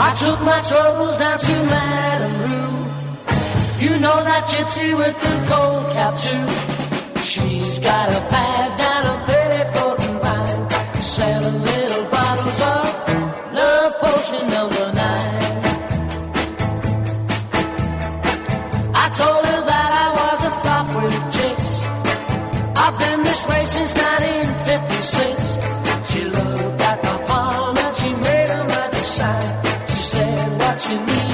I took my troubles down to Madame Ruth. You know that gypsy with the gold cap too. She's got a pad down a pretty floating vine, selling little bottles of love potion number nine. I told her that I was a flop with chicks. I've been this way since 1956. watching me.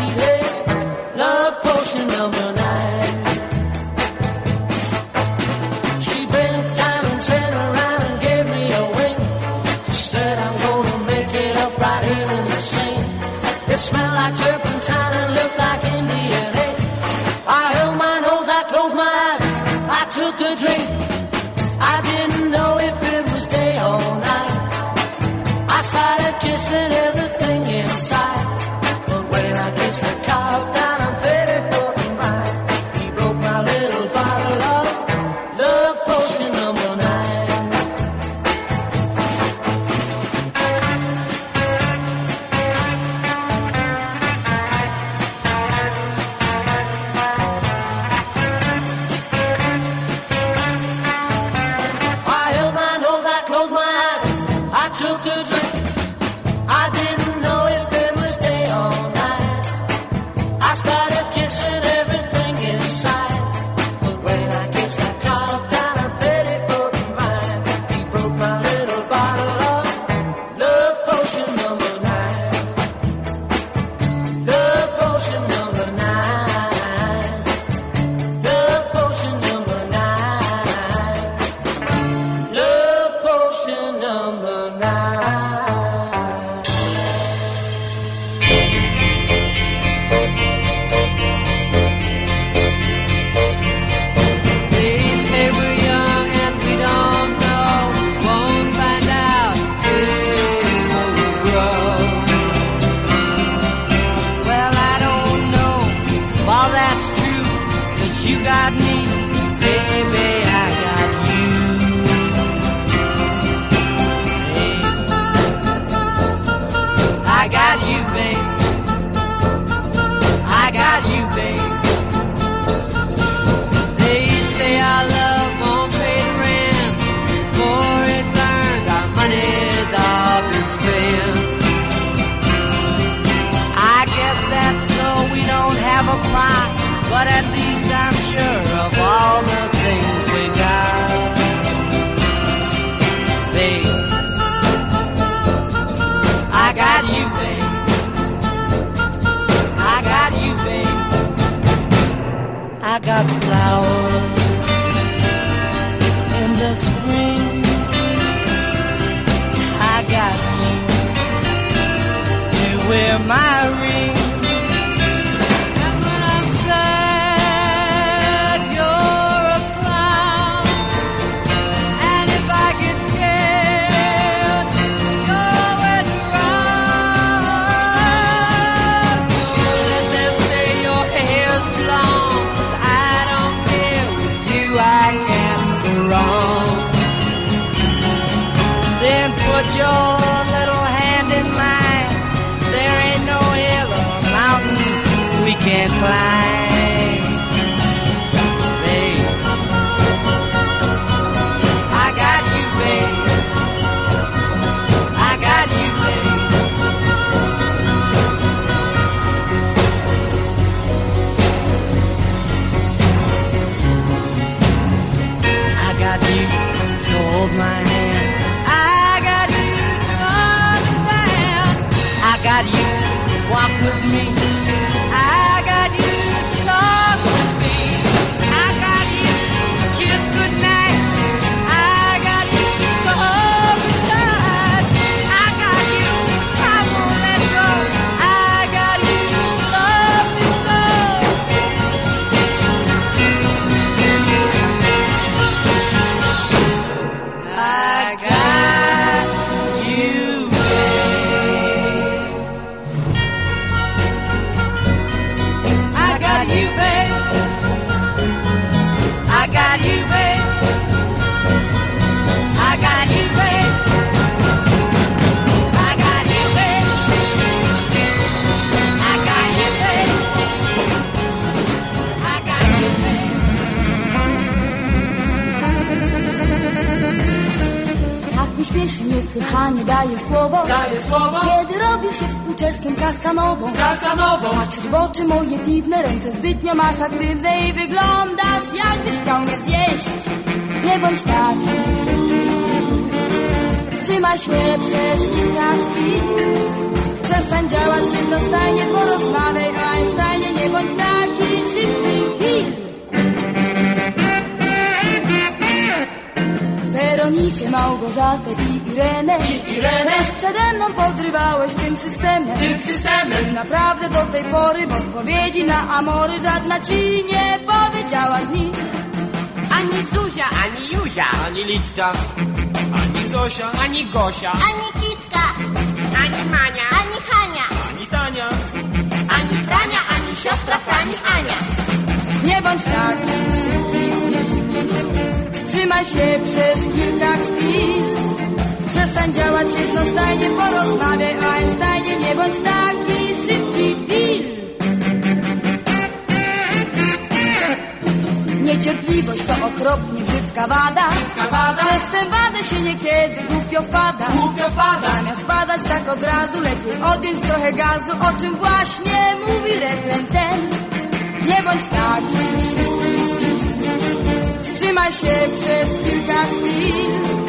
Oczy moje piwne, ręce zbytnio masz aktywne I wyglądasz jakbyś chciał mnie zjeść. Nie bądź taki Trzymaj się przez kilka chwil Przestań działać jednostajnie, porozmawiaj Małgorzatę i Irenę Irenę Też przede mną podrywałeś tym systemem. Tym systemem. Naprawdę do tej pory w odpowiedzi na amory Żadna ci nie powiedziała z nich. Ani Zuzia, Ani Juzia Ani Litka Ani Zosia Ani Gosia. Ani Kitka, ani Mania, ani Hania, Ani Tania. Ani Frania, ani siostra Frani Ania. Nie bądź taki szybki Wstrzymaj się przez kilka chwil Przestań działać jednostajnie Porozmawiaj o Einsteinie Nie bądź taki szybki. Pil! Niecierpliwość to okropnie brzydka wada. Wada. Przez tę wadę się niekiedy głupio wpada. Głupio Zamiast badać tak od razu Lepiej odjąć trochę gazu O czym właśnie mówi refren ten. Nie bądź taki Wstrzymaj się przez kilka chwil.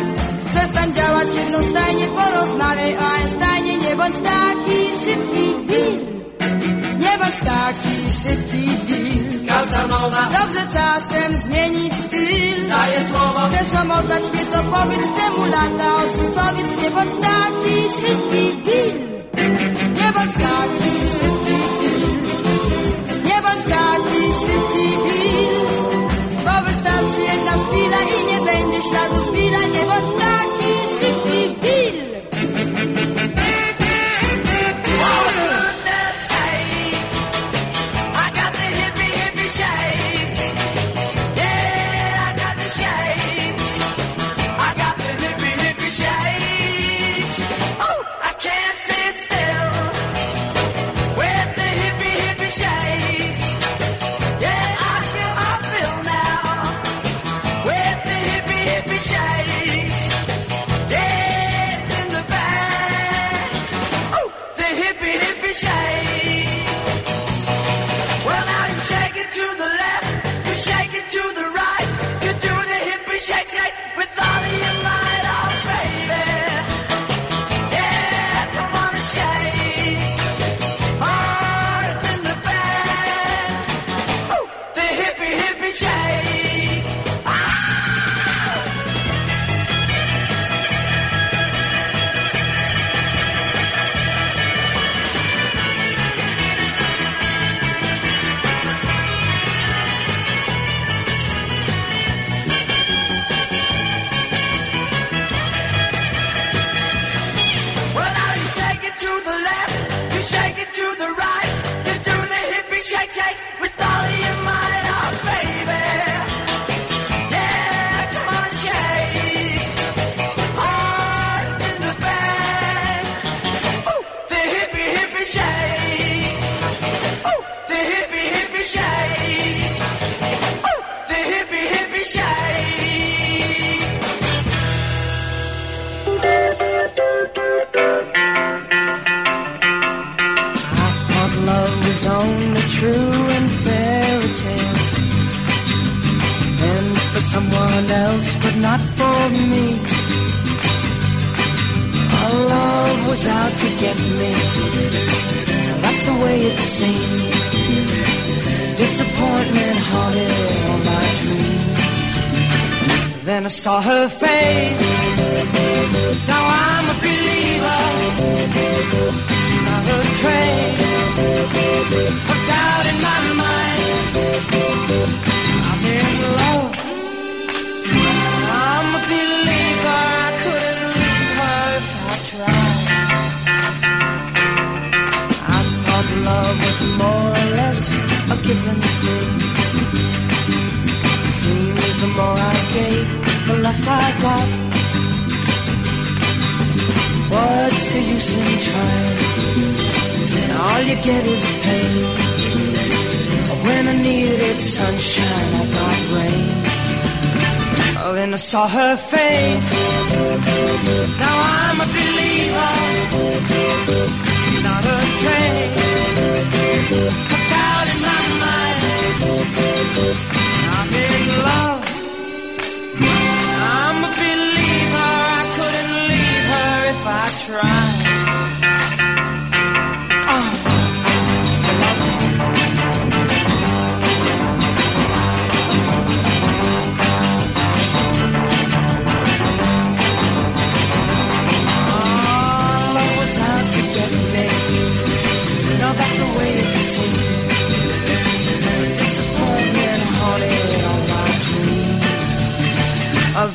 Przestań działać jednostajnie Porozmawiaj o Einsteinie Nie bądź taki szybki Bill Nie bądź taki szybki Bill Kasanowa Dobrze czasem zmienić styl. Daję słowo. Chcesz omodlać mnie to powiedz czemu lata odrzutowiec? Nie bądź taki szybki Bill Nie bądź taki szybki Bill Nie bądź taki szybki Bill wystarczy jedna szpila i nie będzie śladu z Nie bądź taki get me. That's the way it seemed. Disappointment haunted all my dreams. Then I saw her face. Now I'm a believer. Not a trace of doubt in my mind. difference. Seems the more I gave, the less I got. What's the use in trying? All you get is pain. When I needed sunshine, I got rain. Oh, then I saw her face. Now I'm a believer, not a trace. I'm in love.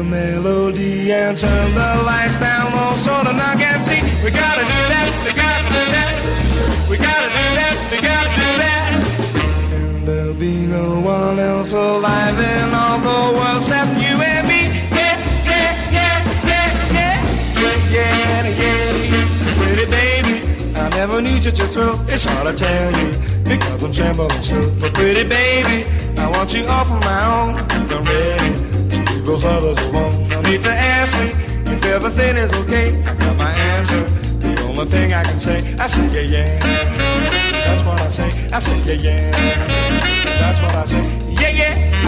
the melody and turn the lights down low so the knock can see. We gotta do that, we gotta do that, we gotta do that, we gotta do that. And there'll be no one else alive in all the world except you and me. Yeah, yeah, yeah, yeah, yeah, yeah, yeah, pretty baby. I never knew such a thrill. It's hard to tell you because I'm trembling so. But pretty baby, I want you all for my own. I'm ready those others alone. No need to ask me if everything is okay. I got my answer. The only thing I can say, I say yeah yeah. That's what I say. I say yeah yeah. That's what I say. Yeah yeah.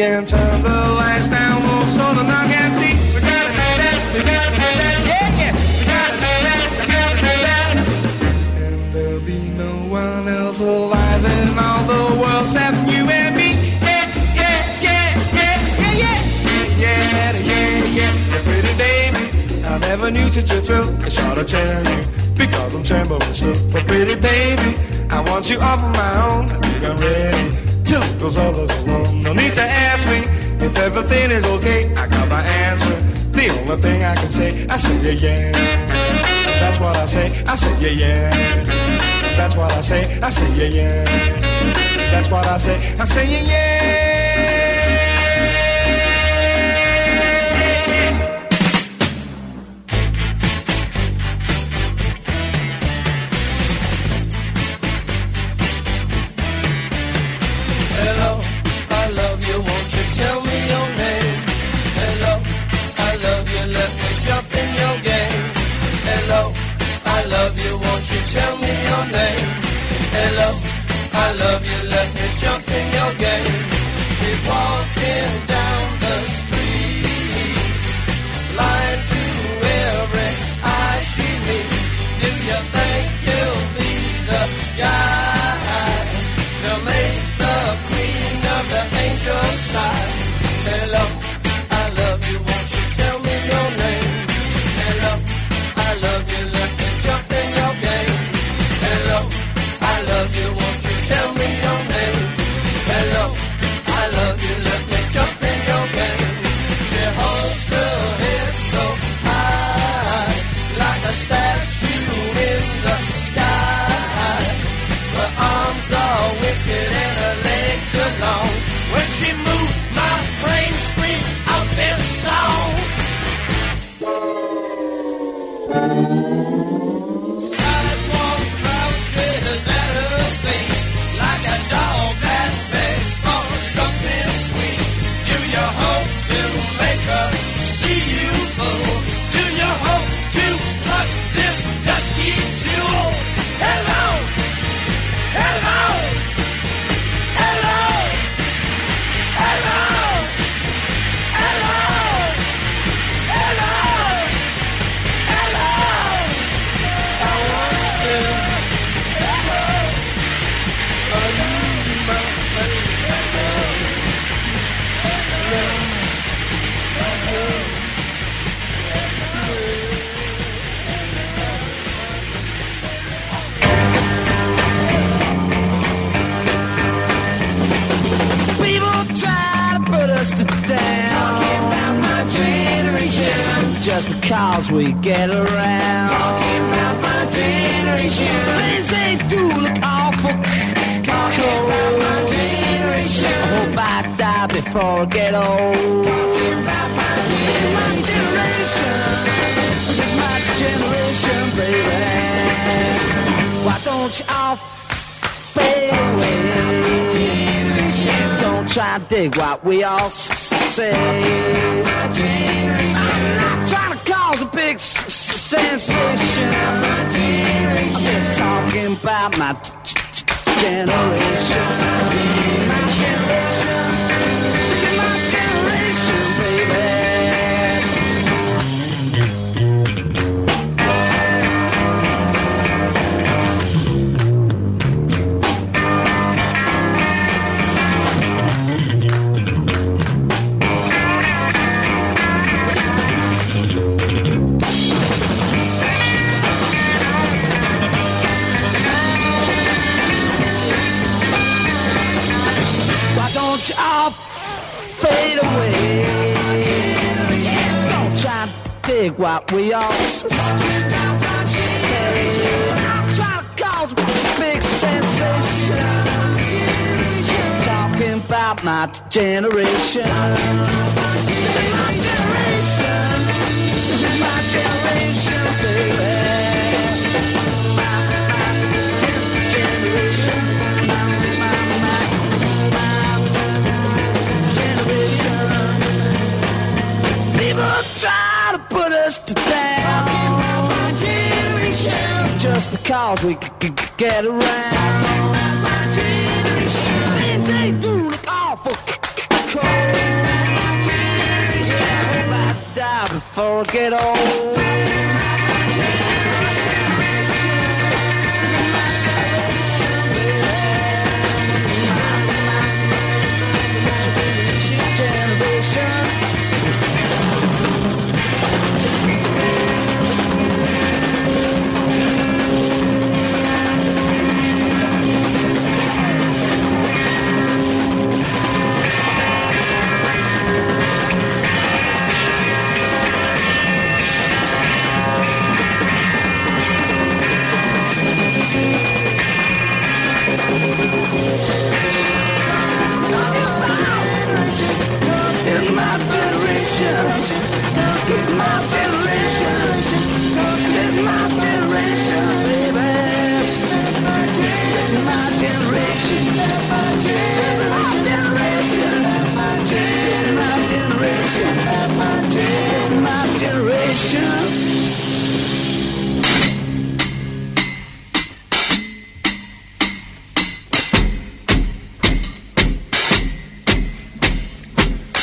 And turn the lights down low so the knock can see. We gotta do that, we gotta do that, yeah, yeah. We gotta do that, we gotta do that. And there'll be no one else alive in all the world except you and me. Yeah, yeah, yeah, yeah, yeah, yeah. Yeah, yeah, yeah. yeah. Pretty baby, I never knew such a thrill. It's hard to tell you because I'm trembling still. But pretty baby, I want you off of my own. I think I'm ready to leave those others alone. No need to ask me if everything is okay. I got my answer. The only thing I can say, I say yeah yeah. That's what I say. I say yeah yeah. That's what I say. I say yeah yeah. That's what I say. I say yeah yeah.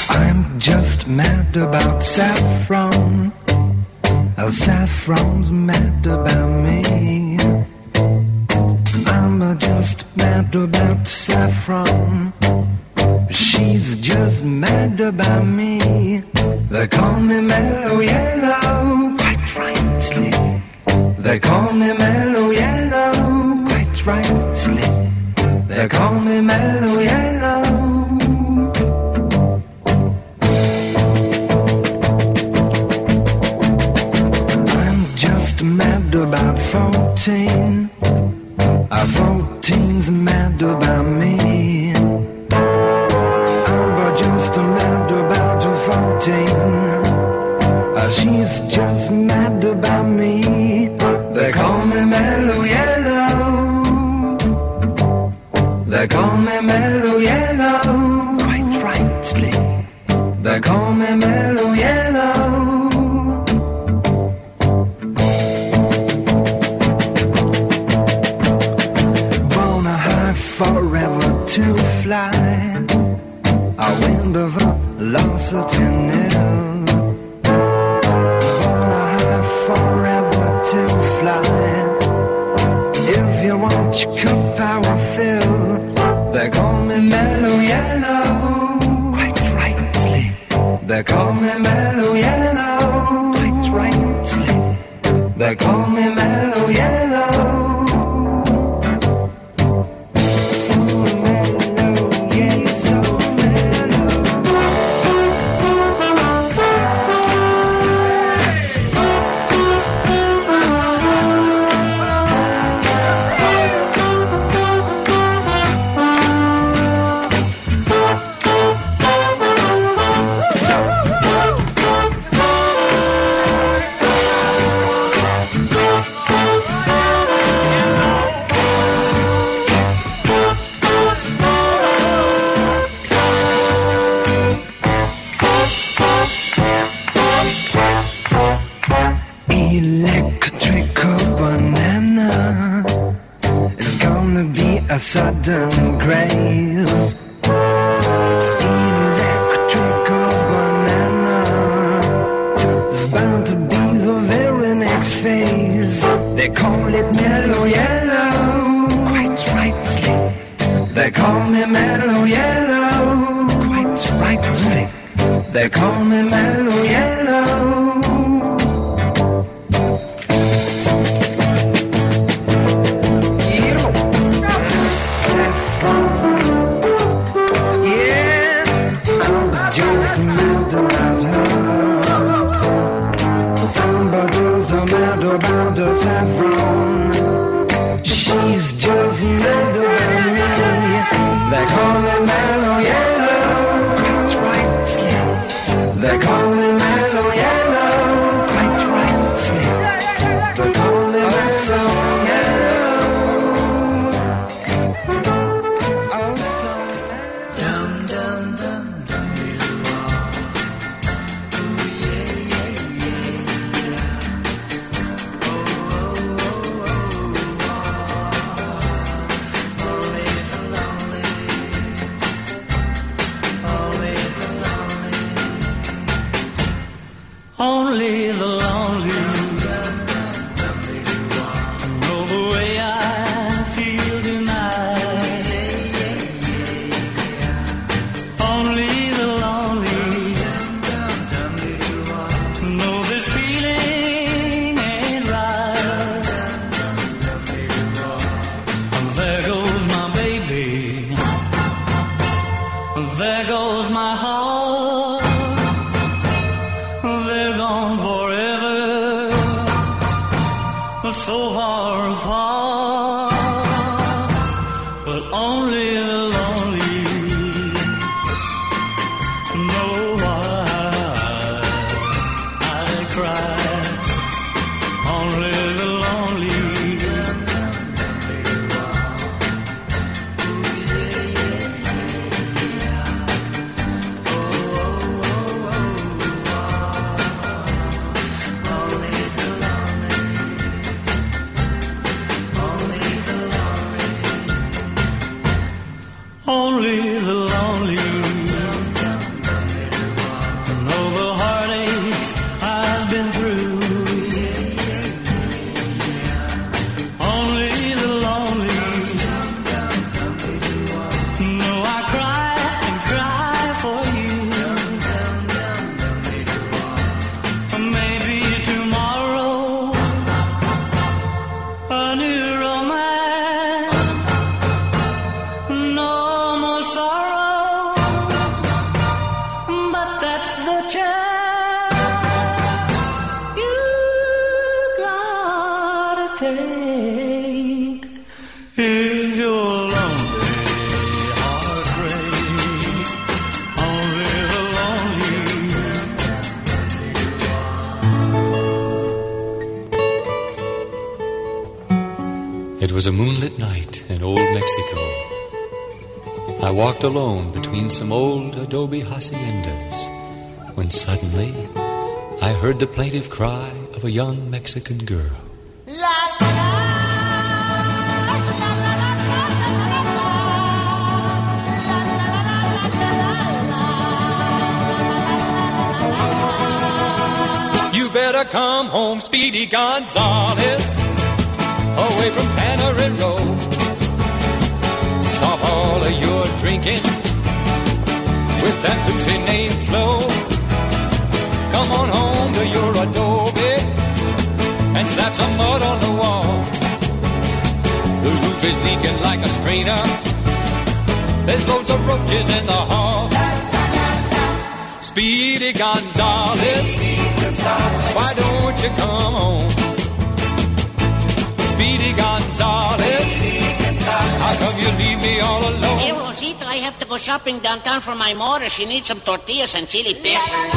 I'm just mad about saffron. Uh, saffron's mad about me. I'm just mad about saffron. She's just mad about me. They call me mellow yellow, quite rightly. They call me mellow yellow, quite rightly. They call me mellow yellow. I'm just mad about 14. Uh, 14's mad about me. Uh, she's just mad about me. They call me mellow yellow. They call me mellow yellow. Quite rightly. They call me mellow Born a high forever to fly. If you want your cup, I will fill. They call me mellow yellow. Quite rightly. They call me mellow yellow. Quite rightly. They call was a moonlit night in old Mexico. I walked alone between some old adobe haciendas when suddenly I heard the plaintive cry of a young Mexican girl. You better come home, Speedy Gonzales, away from Tannery Road. Stop all of your drinking with that boozy name Flo. Come on home to your adobe and slap some mud on the wall. The roof is leaking like a strainer. There's loads of roaches in the hall. Speedy Gonzales, why don't you come home? Speedy Gonzales, how come you leave me all Hey. Rosita, I have to go shopping downtown for my mother. She needs some tortillas and chili peppers.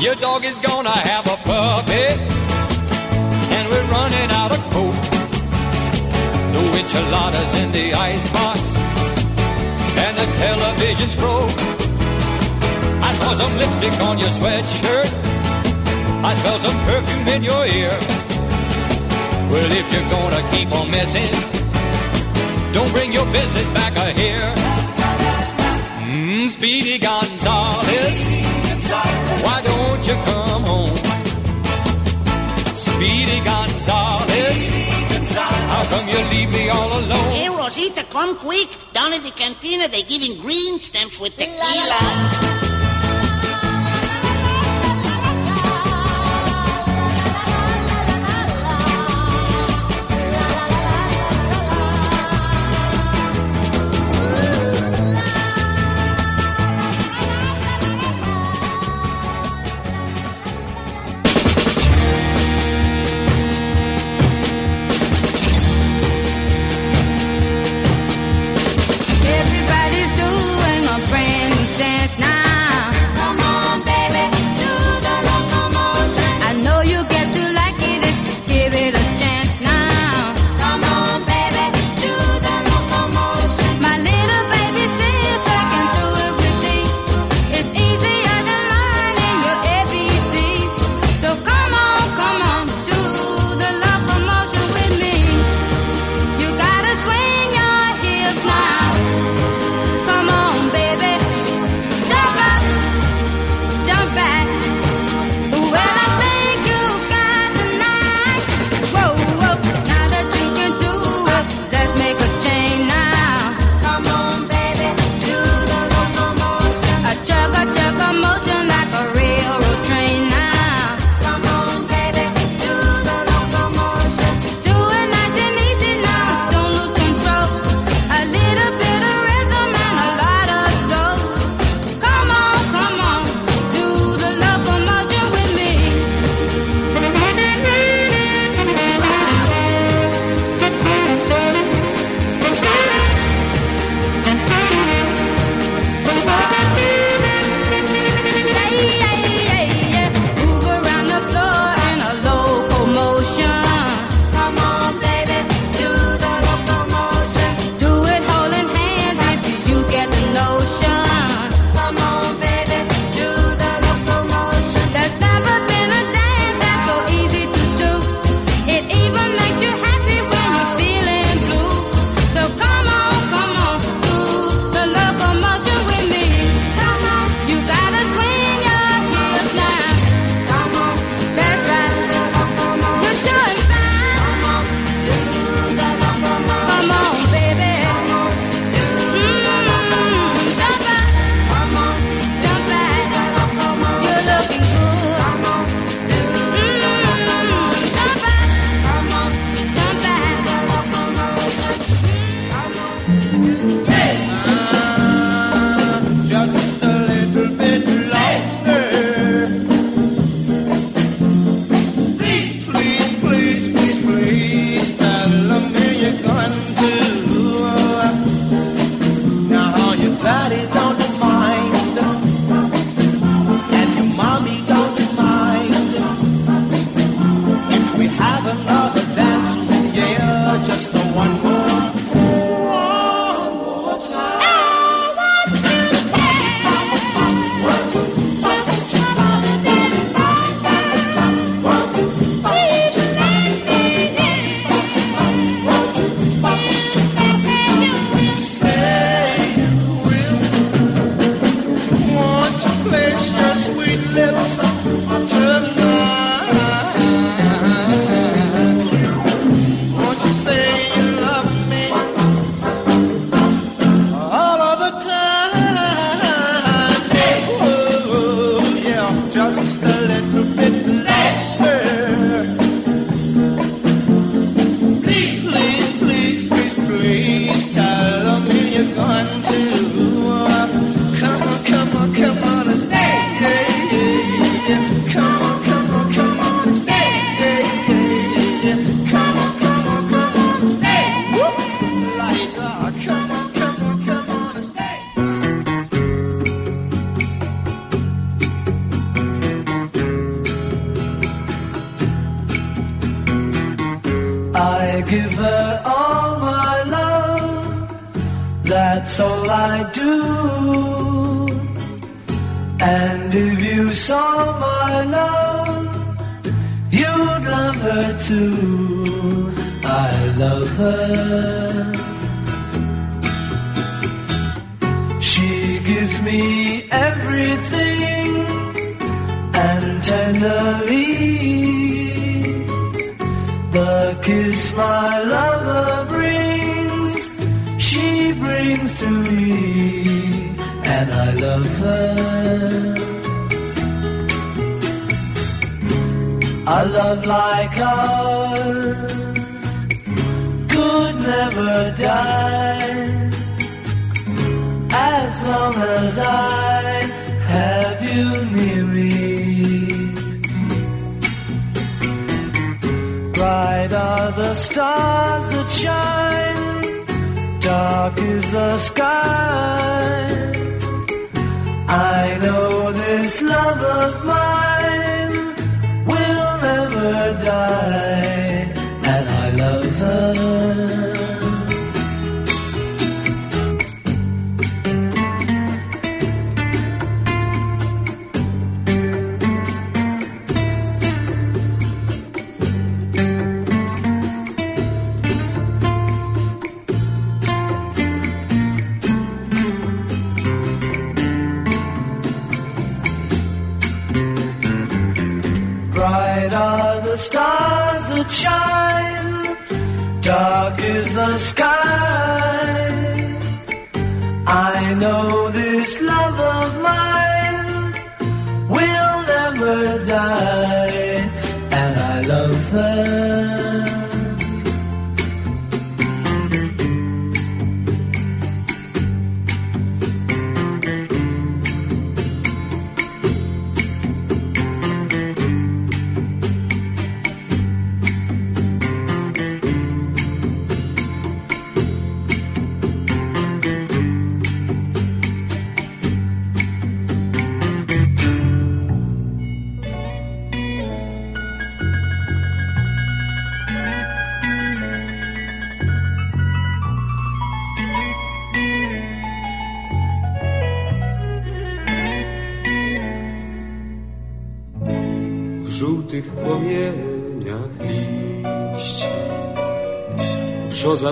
Your dog is gonna have a puppy, and we're running out of coke. No enchiladas in the icebox, and the television's broke. I saw some lipstick on your sweatshirt. I smell some perfume in your ear. Well, if you're gonna keep on messing, don't bring your business back here. Mm, Speedy Gonzales, why don't you come home? Speedy Gonzales, how come you leave me all alone? Hey, Rosita, come quick. Down at the cantina, they're giving green stamps with tequila. Everybody's doing a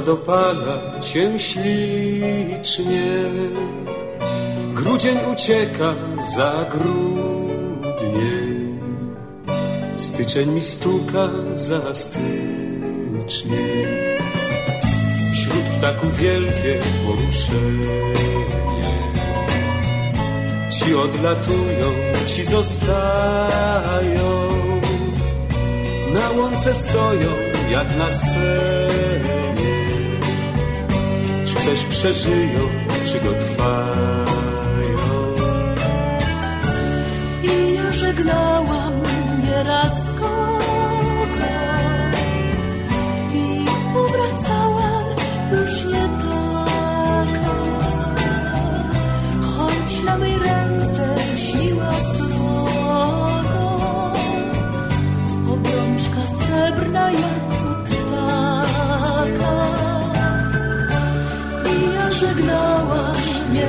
Wodopala się ślicznie. Grudzień ucieka za grudnie. Styczeń mi stuka za stycznie. Wśród ptaków wielkie poruszenie. Ci odlatują, ci zostają. Na łące stoją jak na sen też przeżyją, czy go trwają. I ja żegnałam nieraz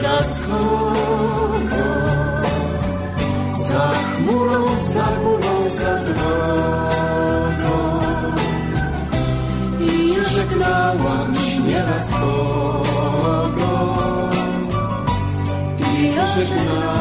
nas kogo Za chmurą, za górą, za drogą I ja żegnałam nieraz kogo I żegnałam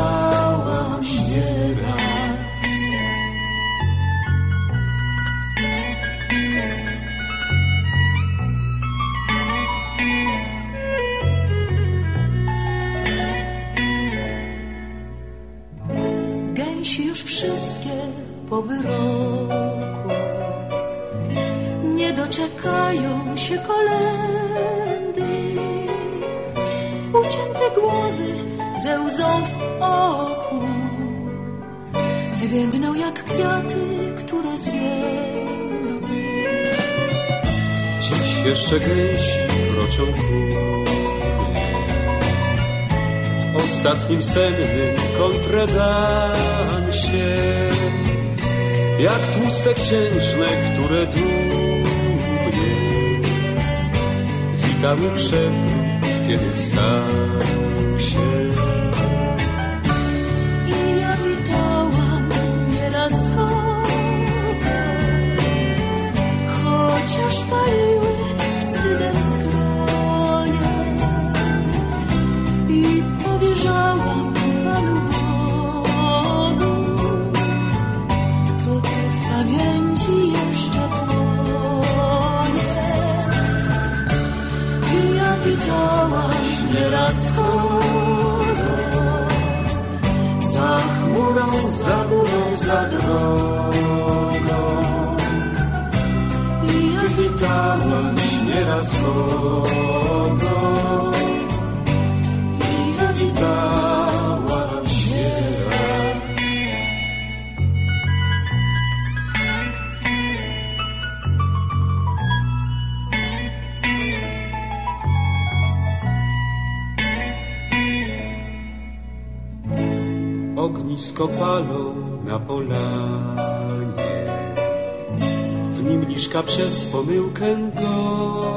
przegryź wroczą górę. W ostatnim sennym kontredansie, jak tłuste księżne, które dumnie witały przewrót, kiedy stał się. Powierzałam Panu Bogu to, co w pamięci jeszcze płonie. I ja witałam nieraz kogo, Za chmurą, za górą, za drogą. i ja Witałam nieraz kogo Ognisko palą na polanie. W nim liszka przez pomyłkę gorę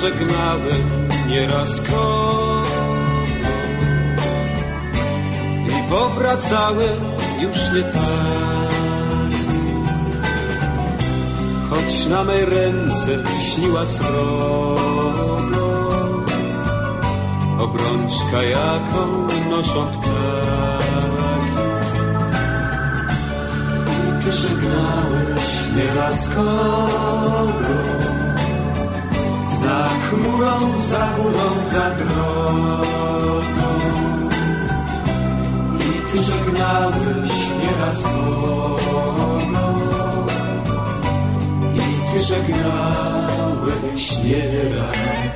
żegnałem nieraz kogo I powracałem już nie tak Choć na mej ręce śniła srogo Obrączka jaką noszą ptaki. I ty żegnałeś nieraz kogo za chmurą, za górą, za drogą. I ty żegnałeś nieraz kogo. I ty żegnałeś nieraz.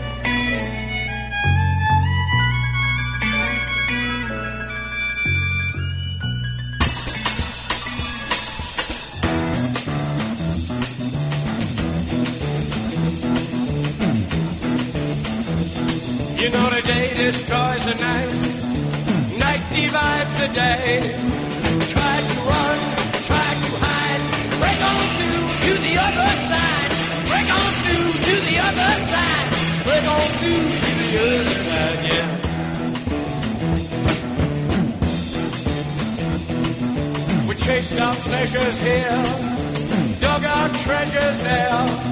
Day. Try to run, try to hide, break on through to the other side, break on through to the other side, break on through to the other side, yeah. We chased our pleasures here, dug our treasures there.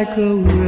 Like a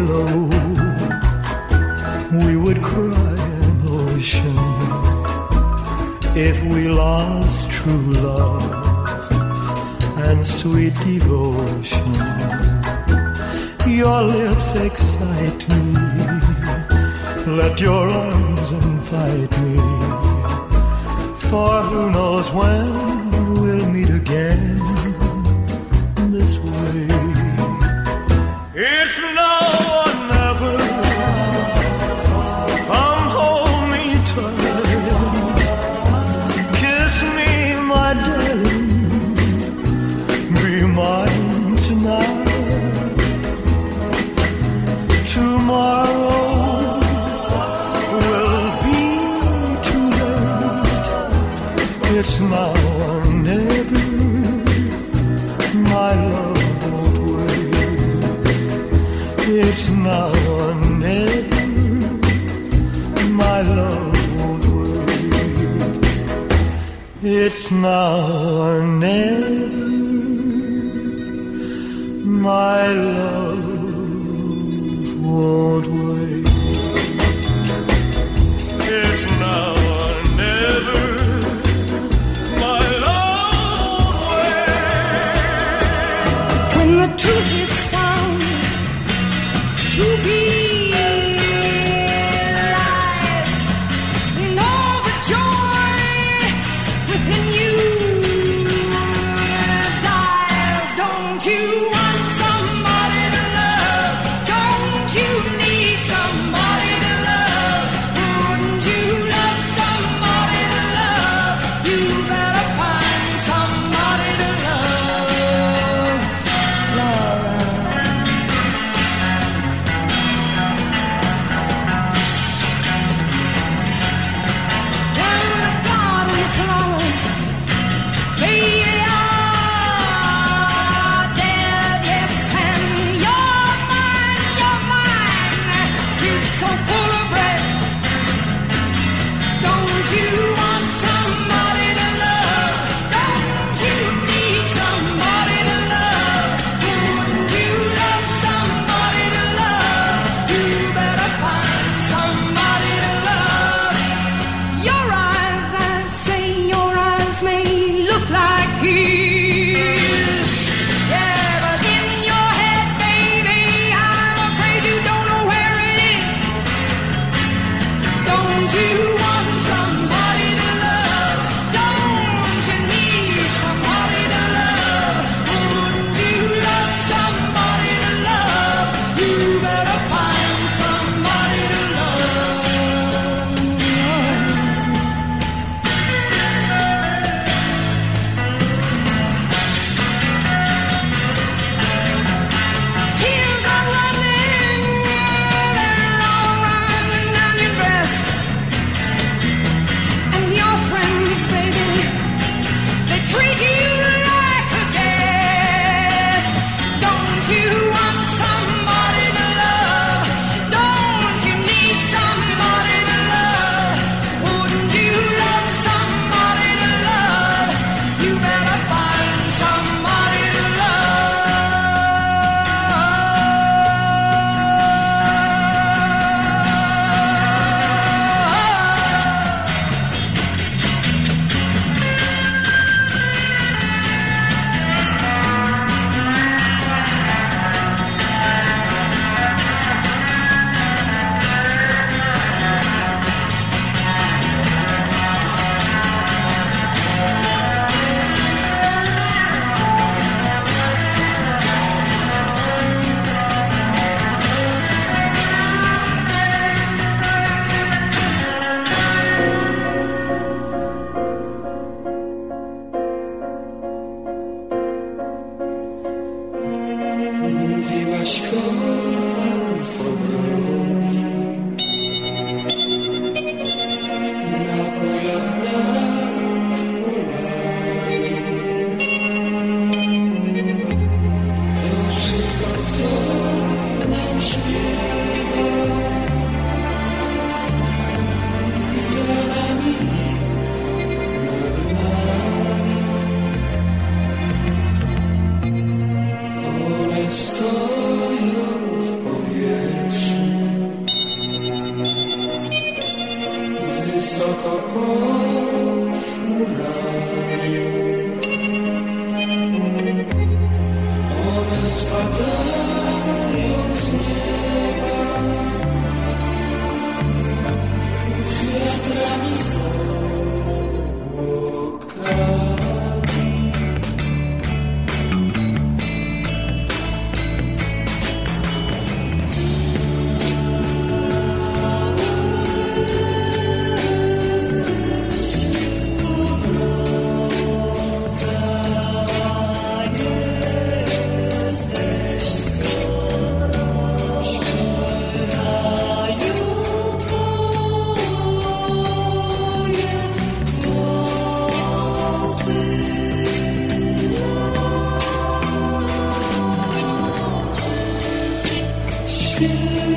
now Śpiewa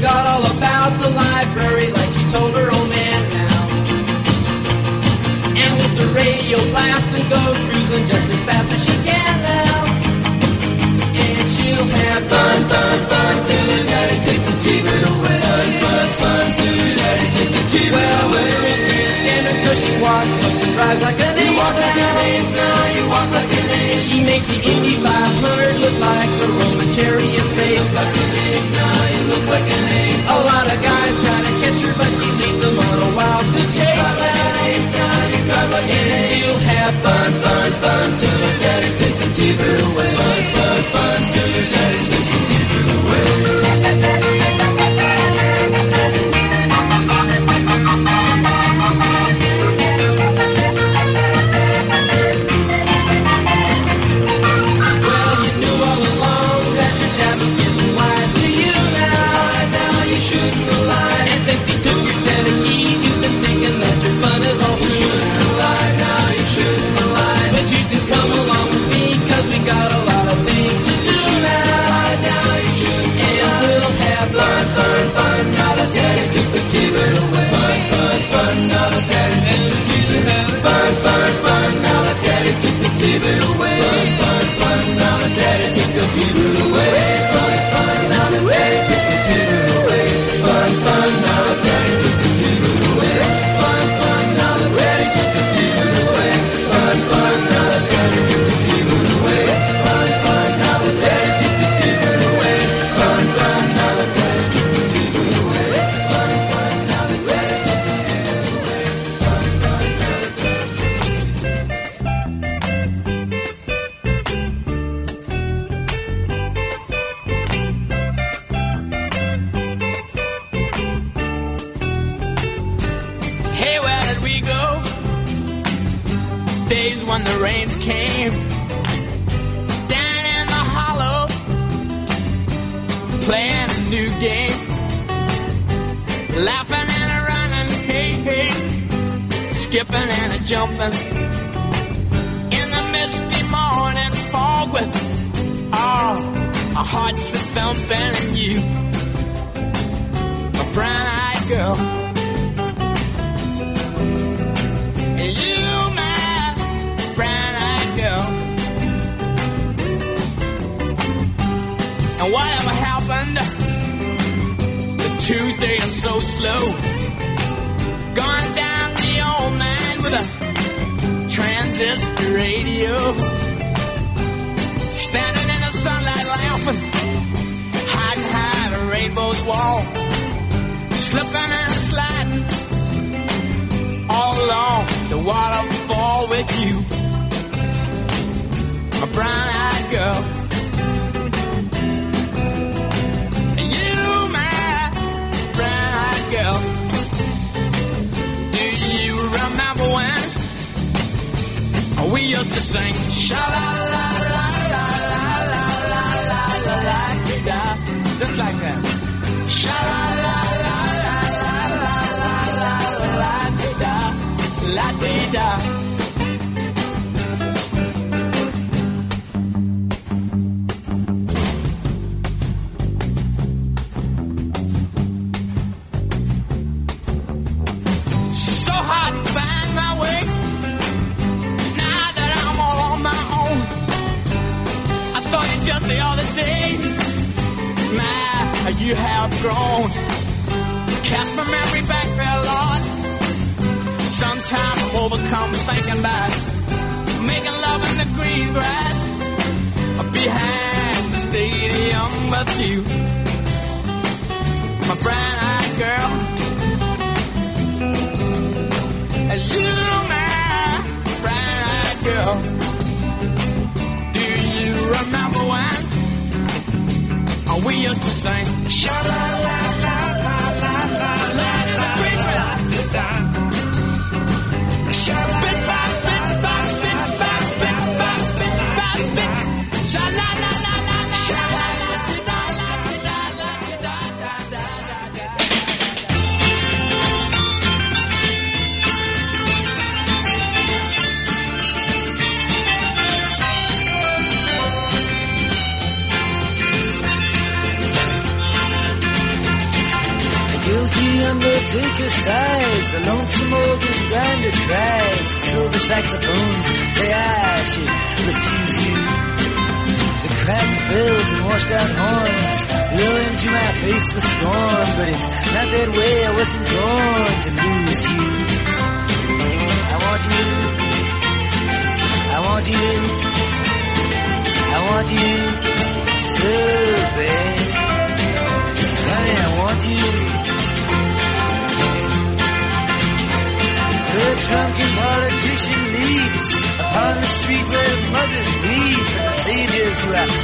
forgot all about the library like she told her old man now. And with the radio blasting, goes cruising just as fast as she can now. And she'll have fun, fun, fun till her daddy takes a T-bird away. Fun, fun, fun till her daddy takes a T-bird well, away. Well, she's standard cause she walks, looks and rides like an you walk like an ace now, you walk like an ace. She makes the Indy 500 look like a Roman chariot race like an ace now. A lot of guys try to catch her, but she leaves them on a wild goose chase. And she'll have fun, fun, fun till her daddy takes the T-bird away. Fun, fun, fun till her daddy takes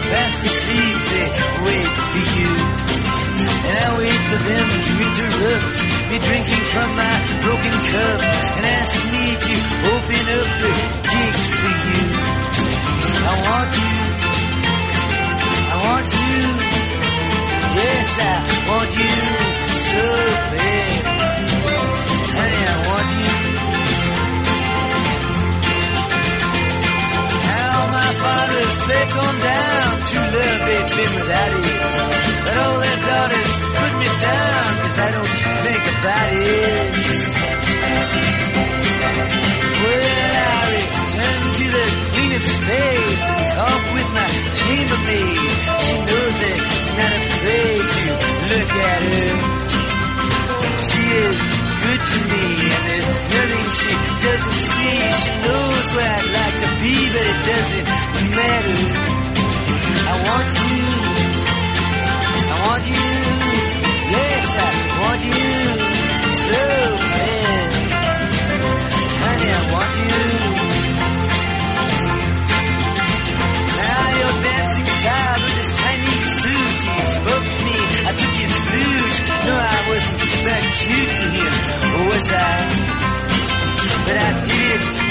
who are fast they wait for you. And I wait for them to interrupt me drinking from my broken cup and ask me to open up the gates for you. I want you. I want you. Yes, I want you so bad. Honey, I want you. How my fathers they gone down been without it. But all their daughters put me down cause I don't think about it. Well, I return to the queen of spades and talk with my chambermaid. She knows that she's not afraid to look at her. She is good to me, and there's nothing she doesn't see. She knows where I'd like to be, but it doesn't matter. Because you. Lied, and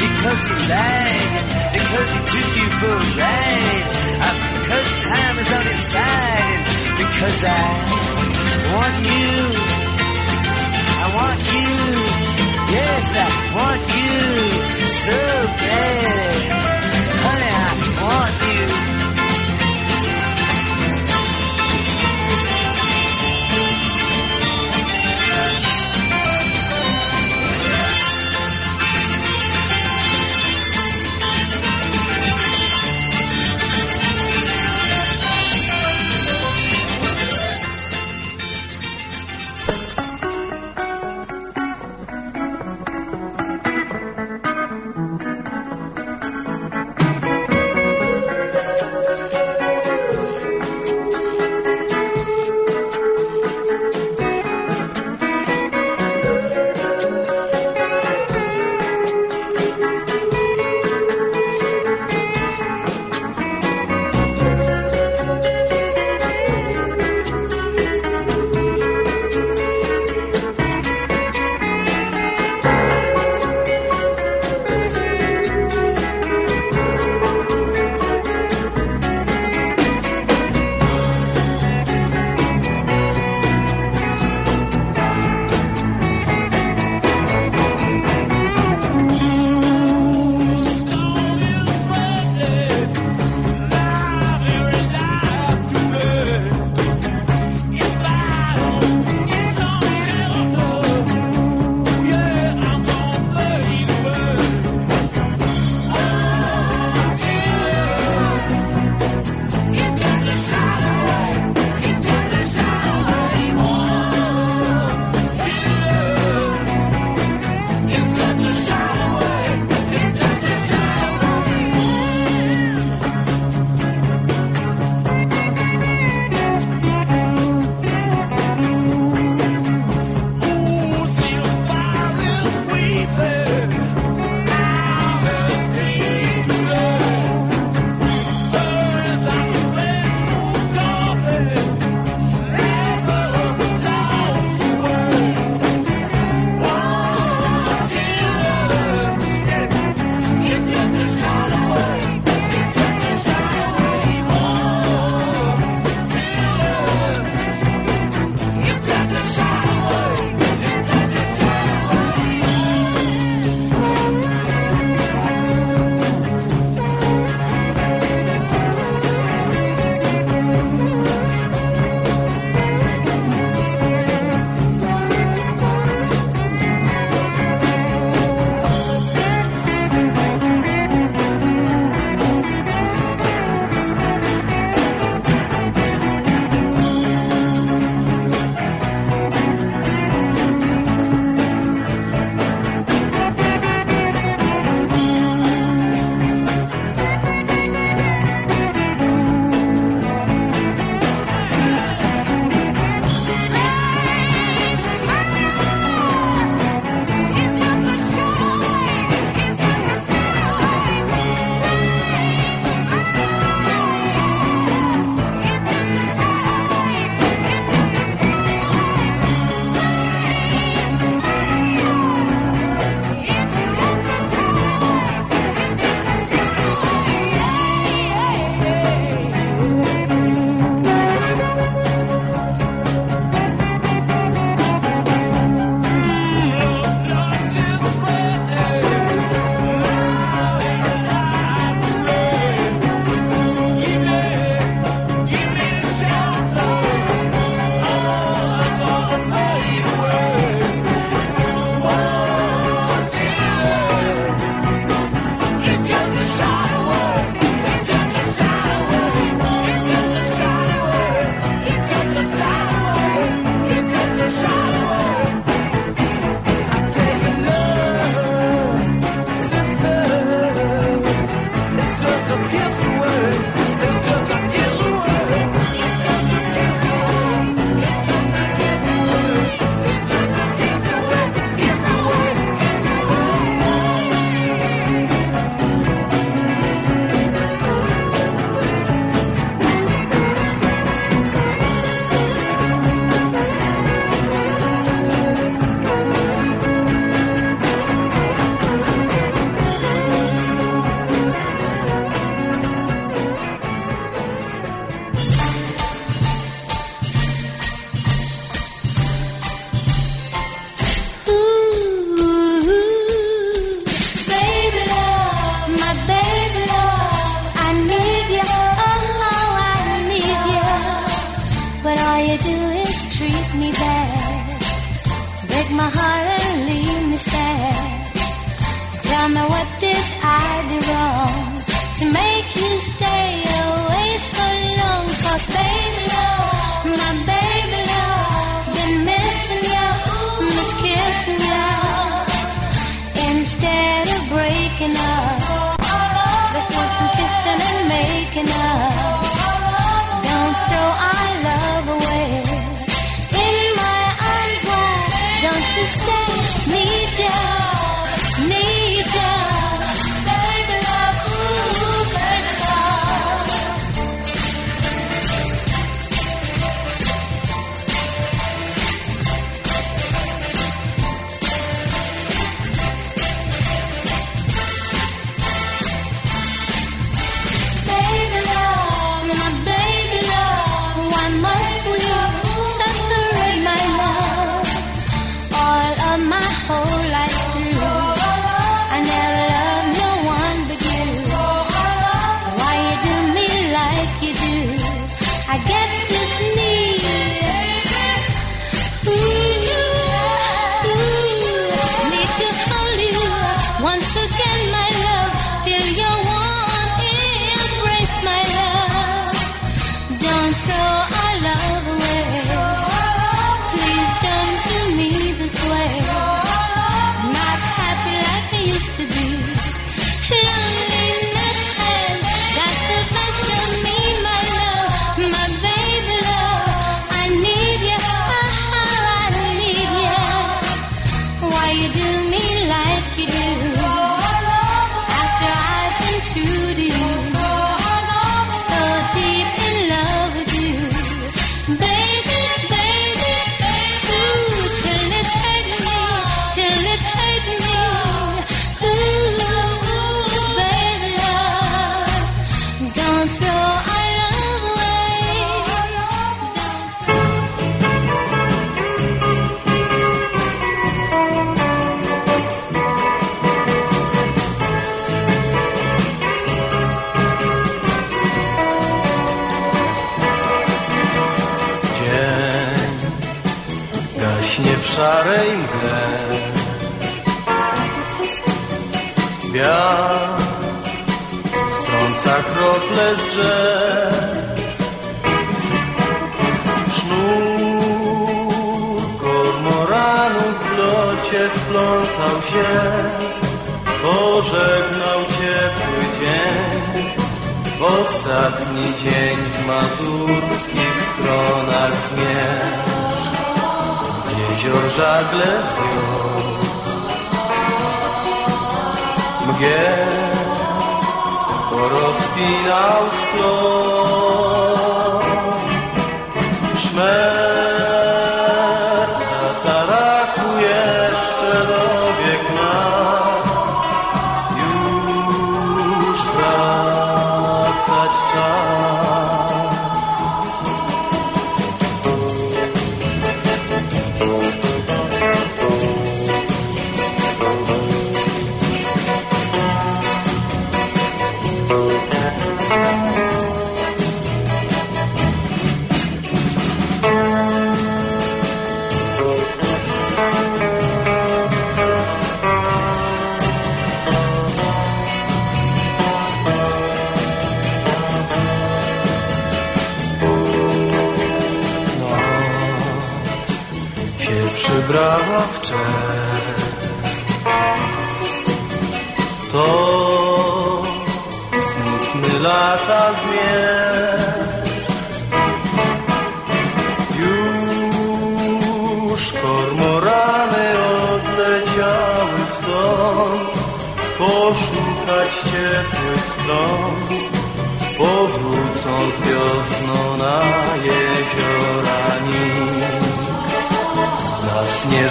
because you die. Because he took you for a ride. Uh, time is on his side, and because I want you. I want you. Yes, I want you so bad. Honey, I want you.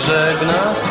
Żegna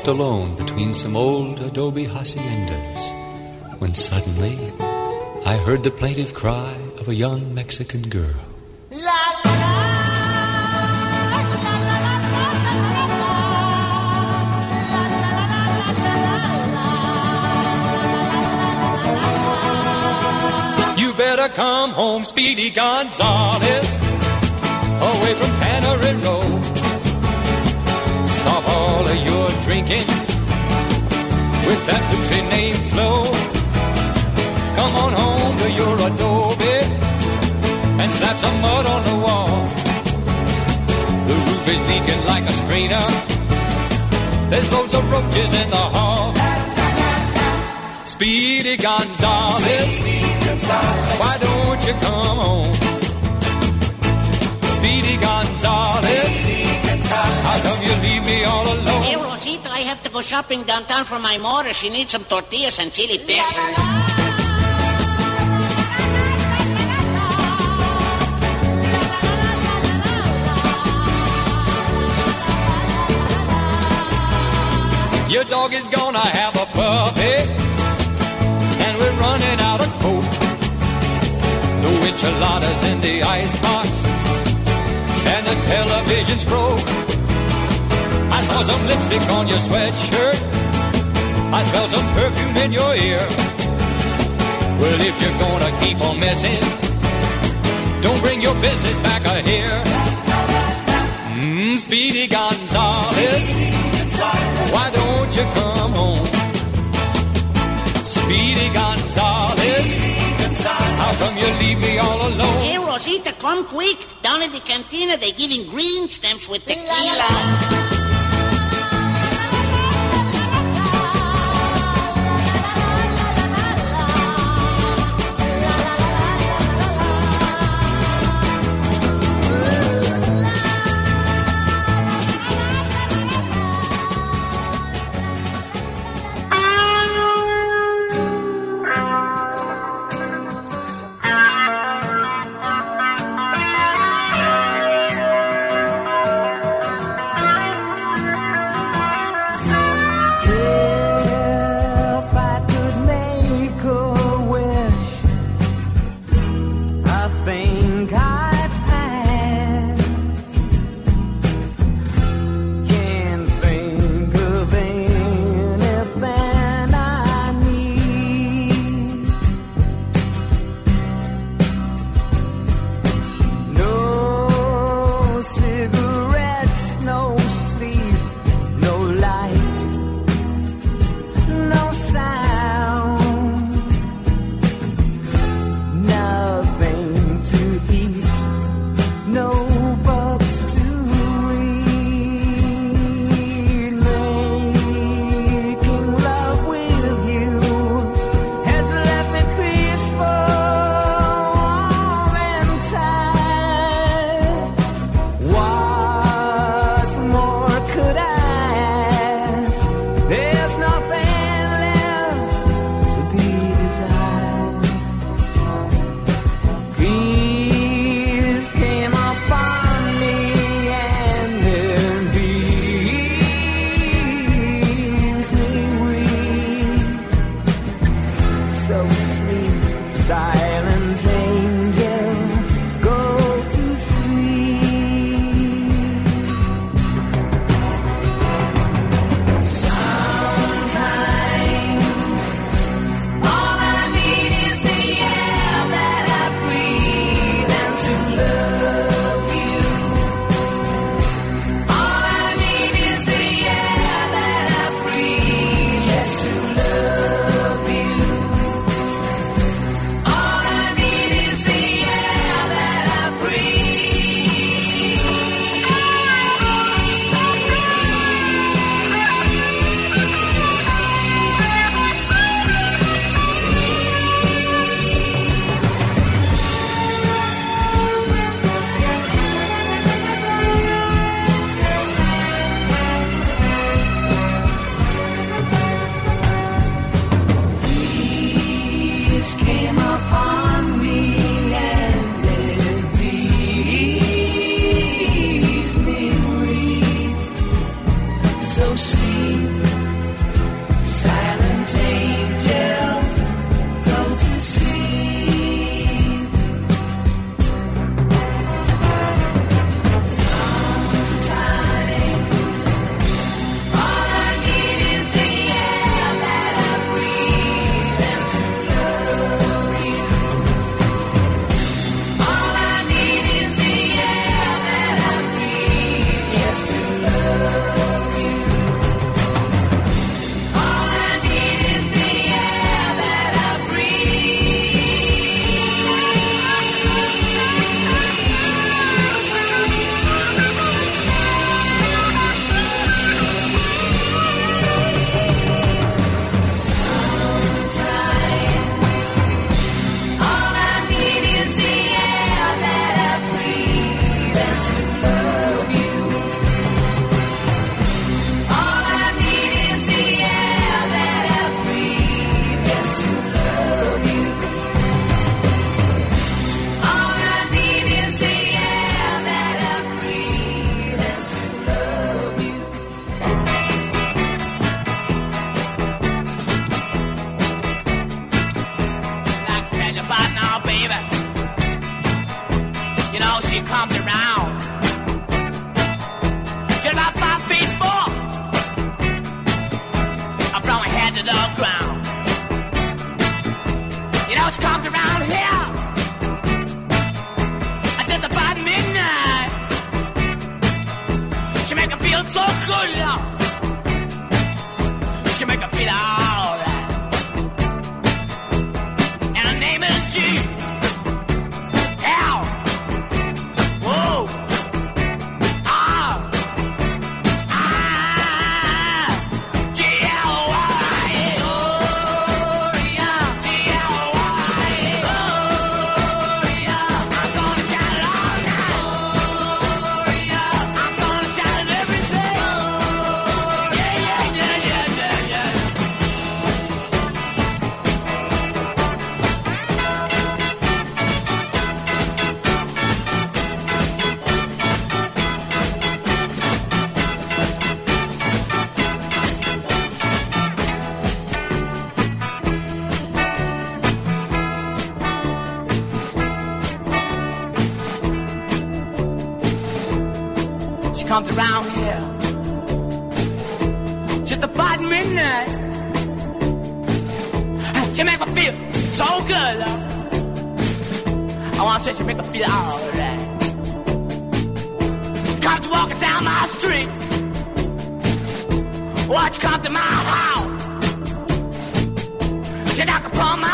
walked alone between some old adobe haciendas when suddenly I heard the plaintive cry of a young Mexican girl. You better come home, Speedy Gonzales, away from Tannery that boozy name Flo. Come on home to your adobe and slap some mud on the wall. The roof is leaking like a strainer. There's loads of roaches in the hall. Speedy Gonzales, why don't you come home? Speedy Gonzales, how come you leave me all alone? Go shopping downtown for my mother. She needs some tortillas and chili peppers. Your dog is gonna have a puppy, and we're running out of coke. No enchiladas in the icebox, and the television's broke. Saw some lipstick on your sweatshirt. I smell some perfume in your ear. Well, if you're gonna keep on messing, don't bring your business back here. Mmm, Speedy Gonzales, why don't you come home? Speedy Gonzales, how come you leave me all alone? Hey, Rosita, come quick. Down at the cantina, they're giving green stamps with tequila. comes around here just about midnight. She make me feel so good, love. I wanna say she make me feel alright. Comes walking down my street. Watch come to my house. Get knock upon my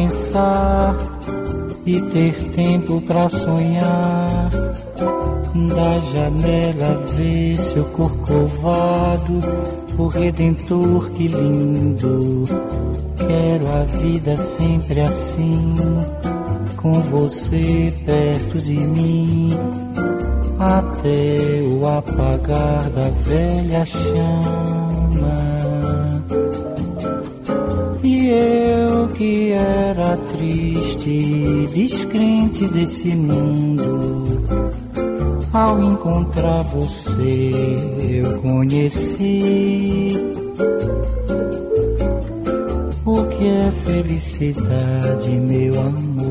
pensar e ter tempo para sonhar. Da janela ver seu corcovado, o redentor que lindo. Quero a vida sempre assim, com você perto de mim, até o apagar da velha chama. eu que era triste, descrente desse mundo. Ao encontrar você, eu conheci o que é felicidade, meu amor.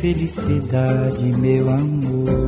felicidade, meu amor.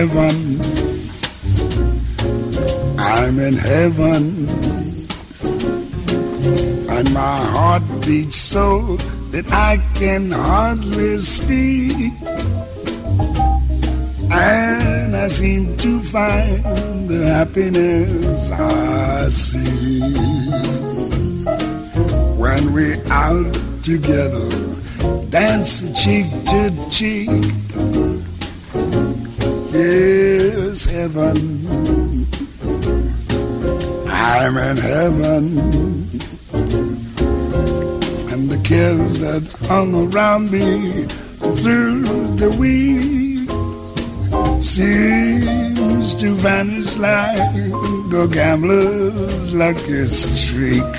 Heaven, I'm in heaven, and my heart beats so that I can hardly speak. And I seem to find the happiness I see when we're out together, dance cheek to cheek. Yes, heaven. I'm in heaven. And the cares that hung around me through the week seems to vanish like a gambler's lucky streak.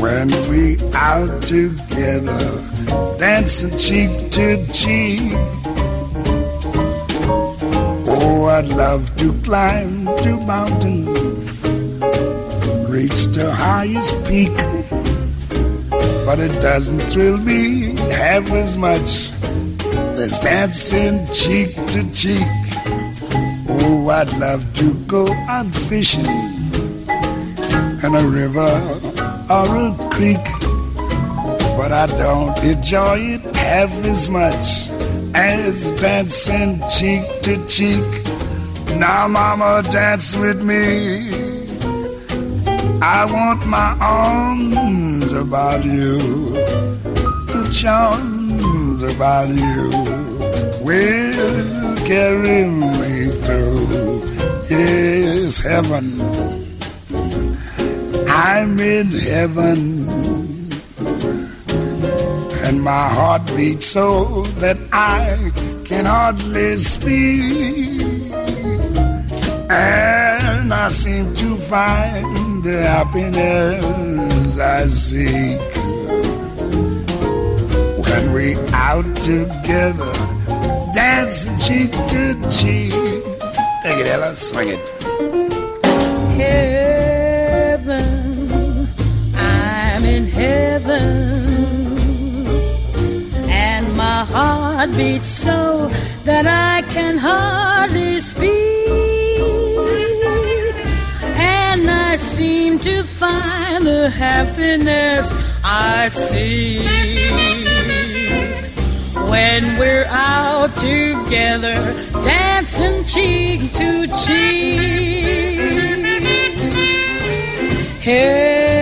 When we out together, dancing cheek to cheek. I'd love to climb to mountain, reach the highest peak. But it doesn't thrill me half as much as dancing cheek to cheek. Oh, I'd love to go out fishing in a river or a creek. But I don't enjoy it half as much as dancing cheek to cheek. Now, mama, dance with me. I want my arms about you, the charms about you will carry me through. Yes, heaven. I'm in heaven and my heart beats so that I can hardly speak. And I seem to find the happiness I seek when we out together, dancing cheek to cheek. Take it, Ella, swing it. heaven. I'm in heaven. And my heart beats so that I can hardly speak. Seem to find the happiness I seek when we're out together, dancing cheek to cheek. Heaven,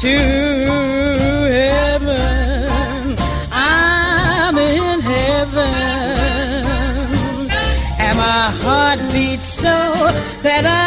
to heaven. I'm in heaven. And my heart beats so that I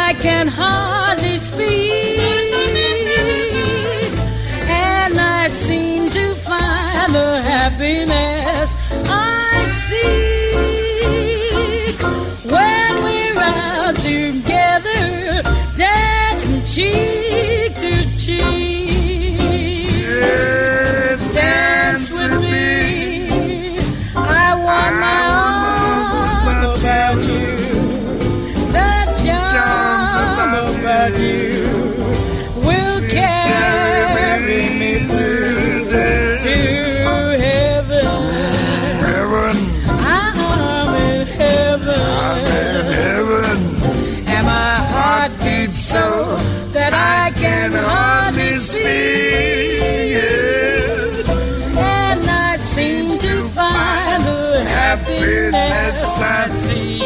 I see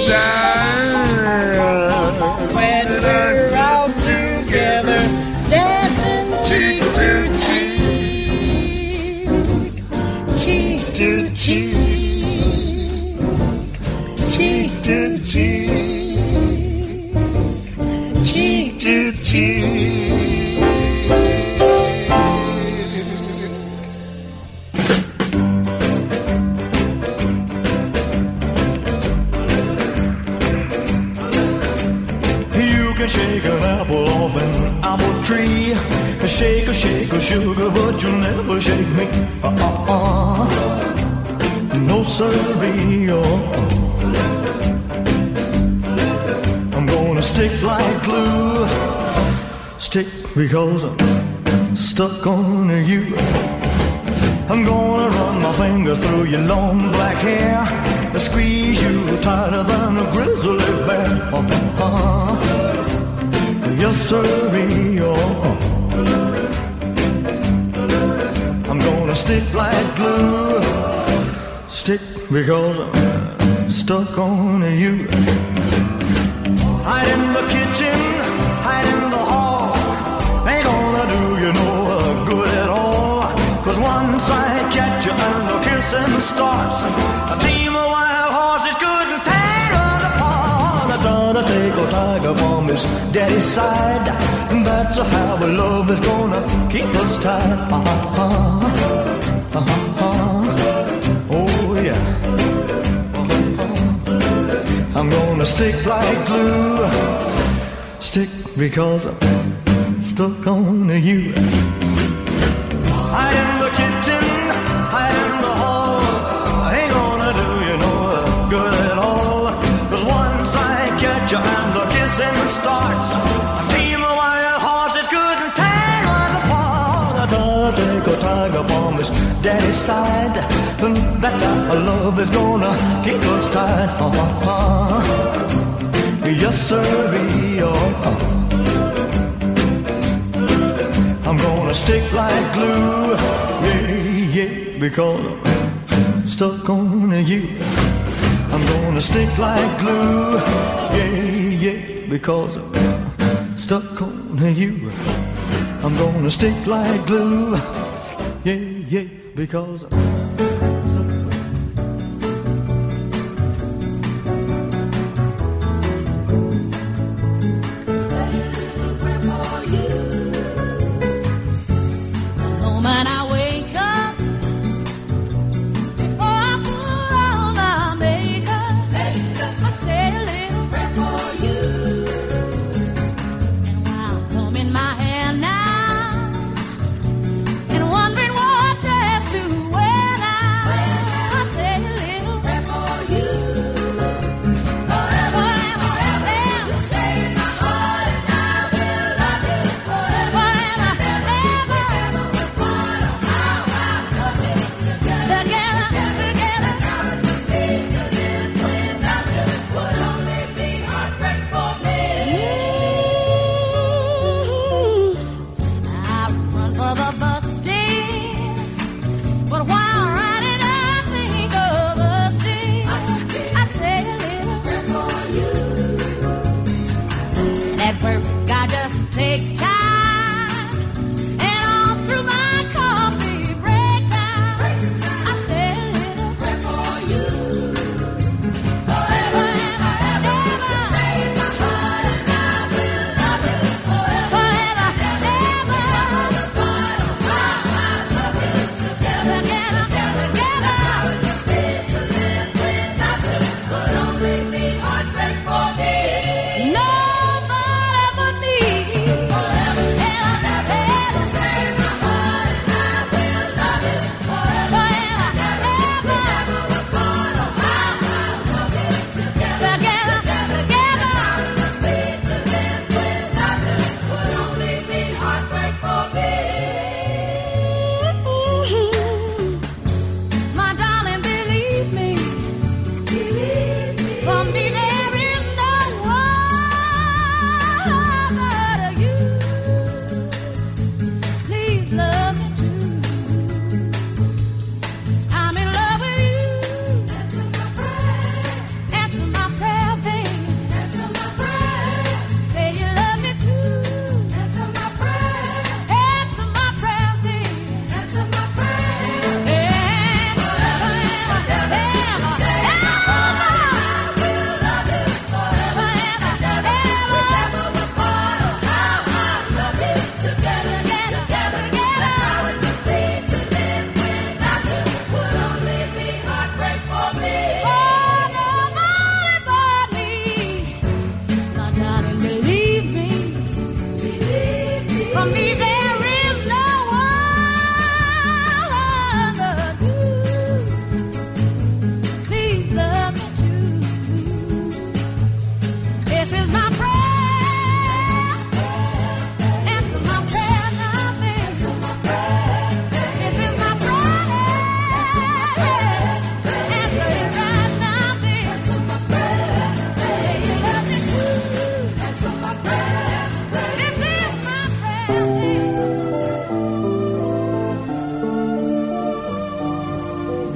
when we're out together, dancing cheek to cheek, cheek to cheek Shake shake sugar, but you'll never shake me. Uh-uh. No. Oh. I'm gonna stick like glue. Stick because I'm stuck on you. I'm gonna run my fingers through your long black hair. I Squeeze you tighter than a grizzly bear. Uh-huh. Yes, sirree. Oh. Gonna stick like glue. Stick because I'm stuck on you. Hide in the kitchen, hide in the hall. Ain't gonna do you no good at all. Cause once I catch you and the kissing starts, a tiger from his daddy's side. That's how our love is gonna keep us tied. Uh-huh. Uh-huh. Oh yeah. I'm gonna stick like glue. Stick because I'm stuck on you. Hide in the kitchen, And that's how our love is gonna keep us tied. Uh-huh. Yes, sir. Uh -huh. I'm gonna stick like glue, yeah, yeah, because I'm stuck on you. I'm gonna stick like glue, yeah, yeah, because I'm stuck on you. I'm gonna stick like glue, yeah, yeah because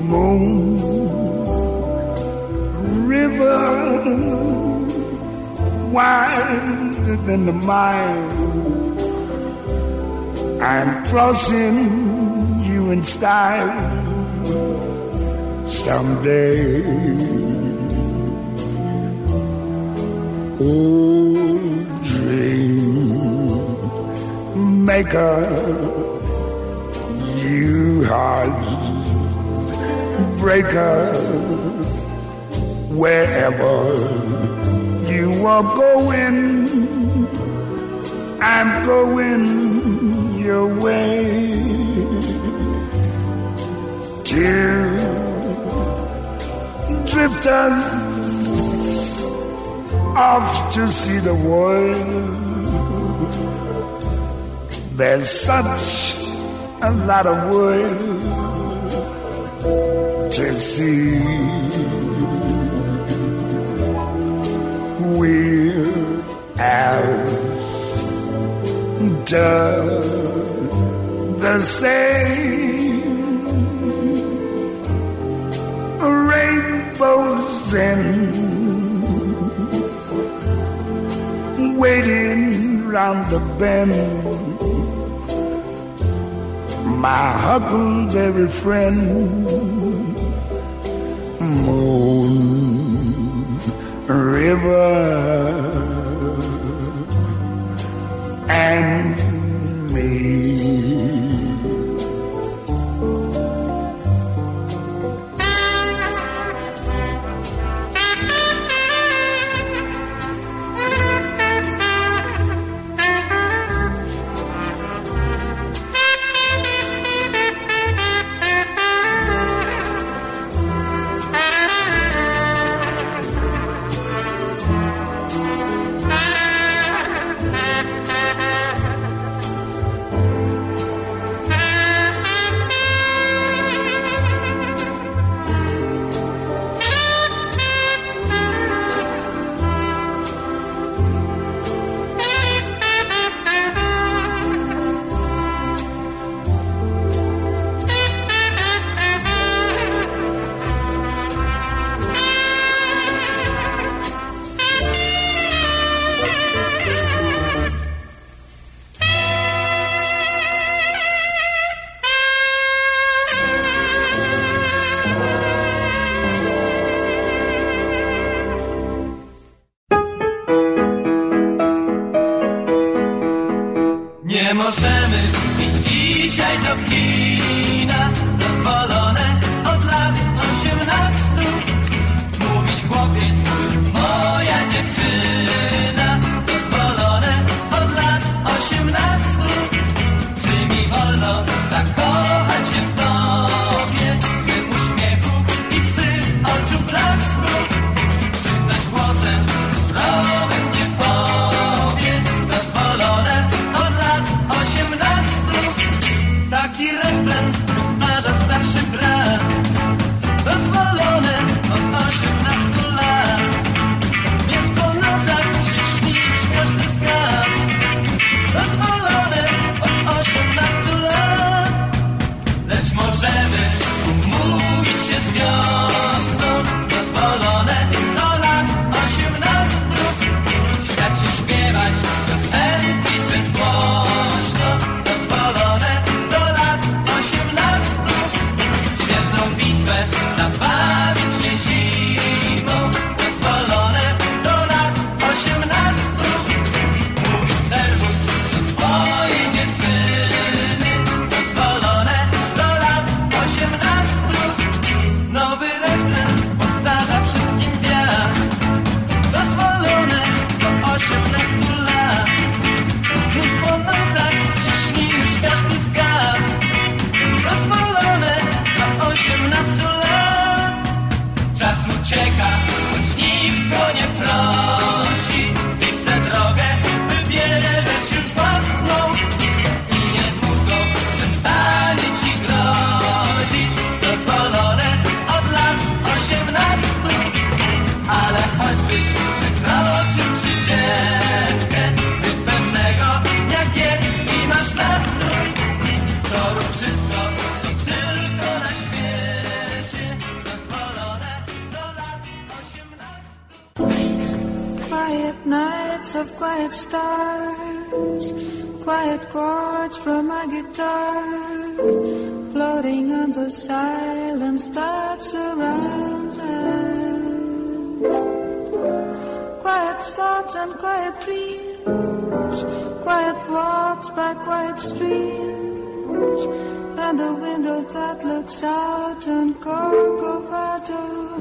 moon, river, wider than the mile. I'm crossing you in style someday. Oh, dream maker, you are breaker wherever you are going. I'm going your way till drifters off to see the world. There's such a lot of world fantasy. We're as done the same. Rainbows in, waiting round the bend my huckleberry friend. Moon River, and me.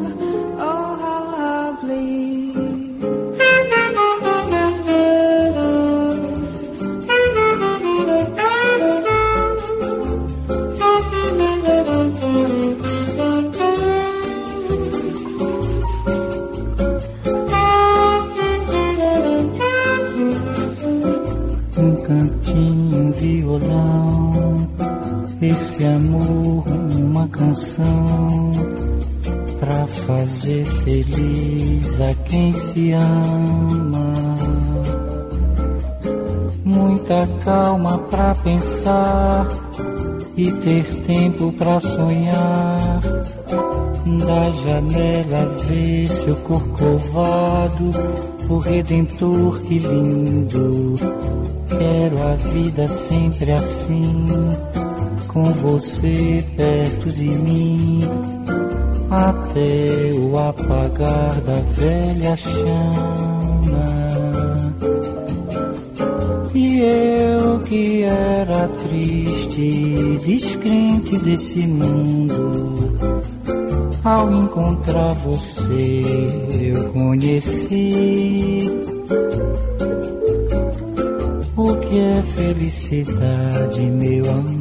Corcovado. E ter tempo pra sonhar. Da janela vê seu corcovado, o redentor que lindo. Quero a vida sempre assim, com você perto de mim, até o apagar da velha chama. Que era triste, descrente desse mundo, ao encontrar você eu conheci o que é felicidade, meu amor.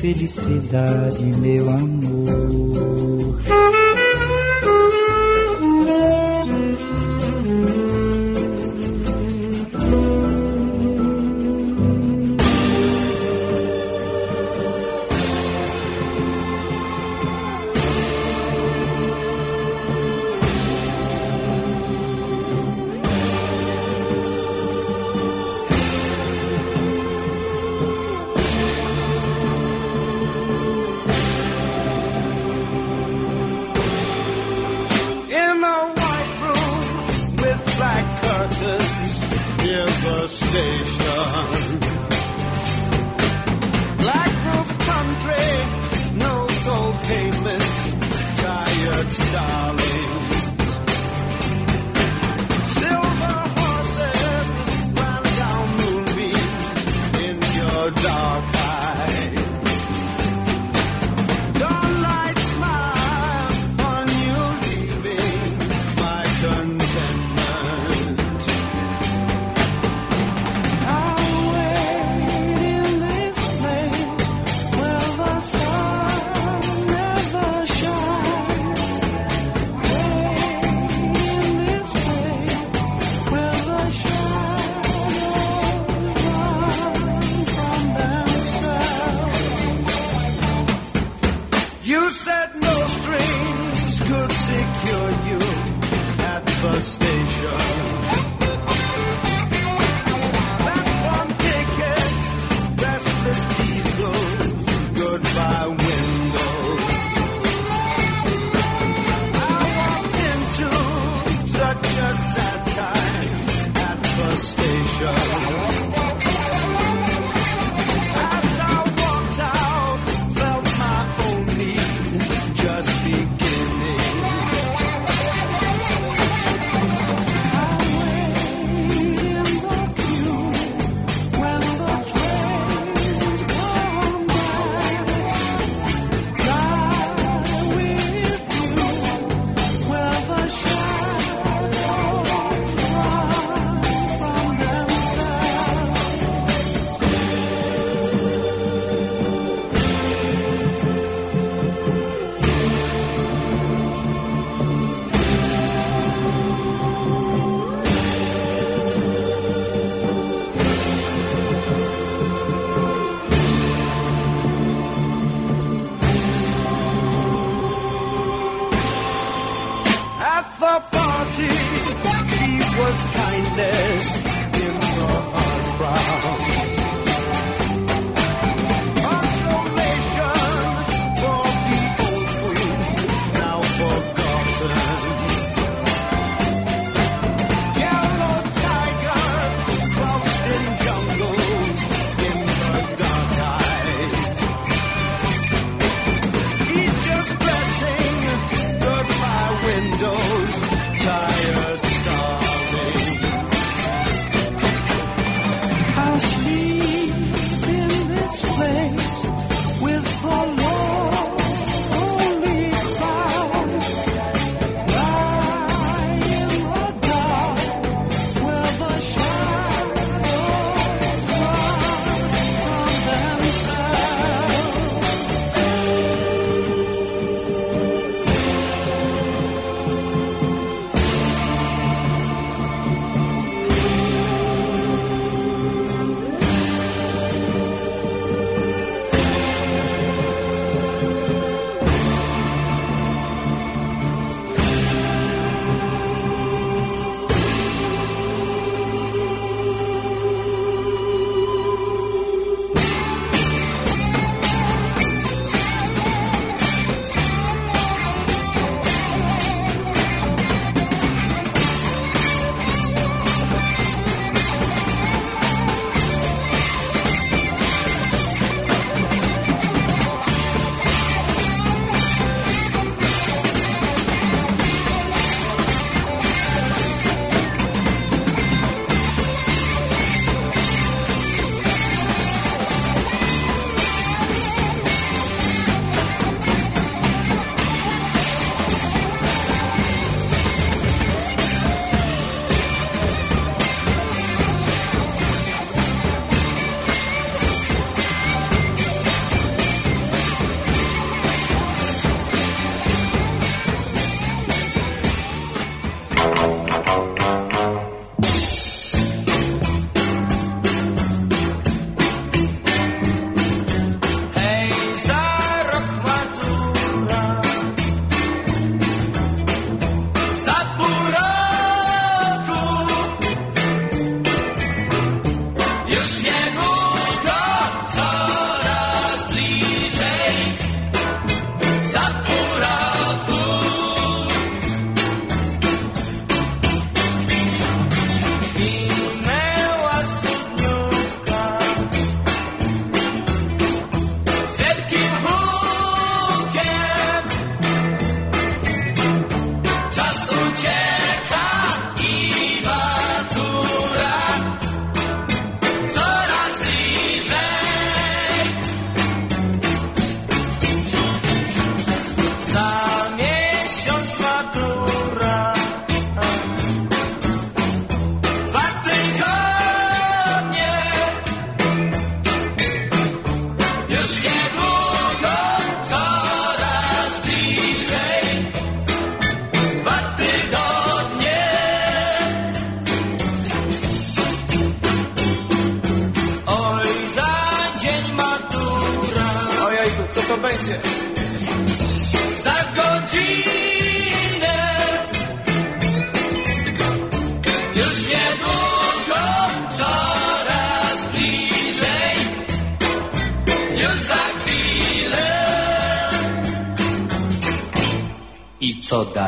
felicidade, meu amor.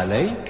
dalej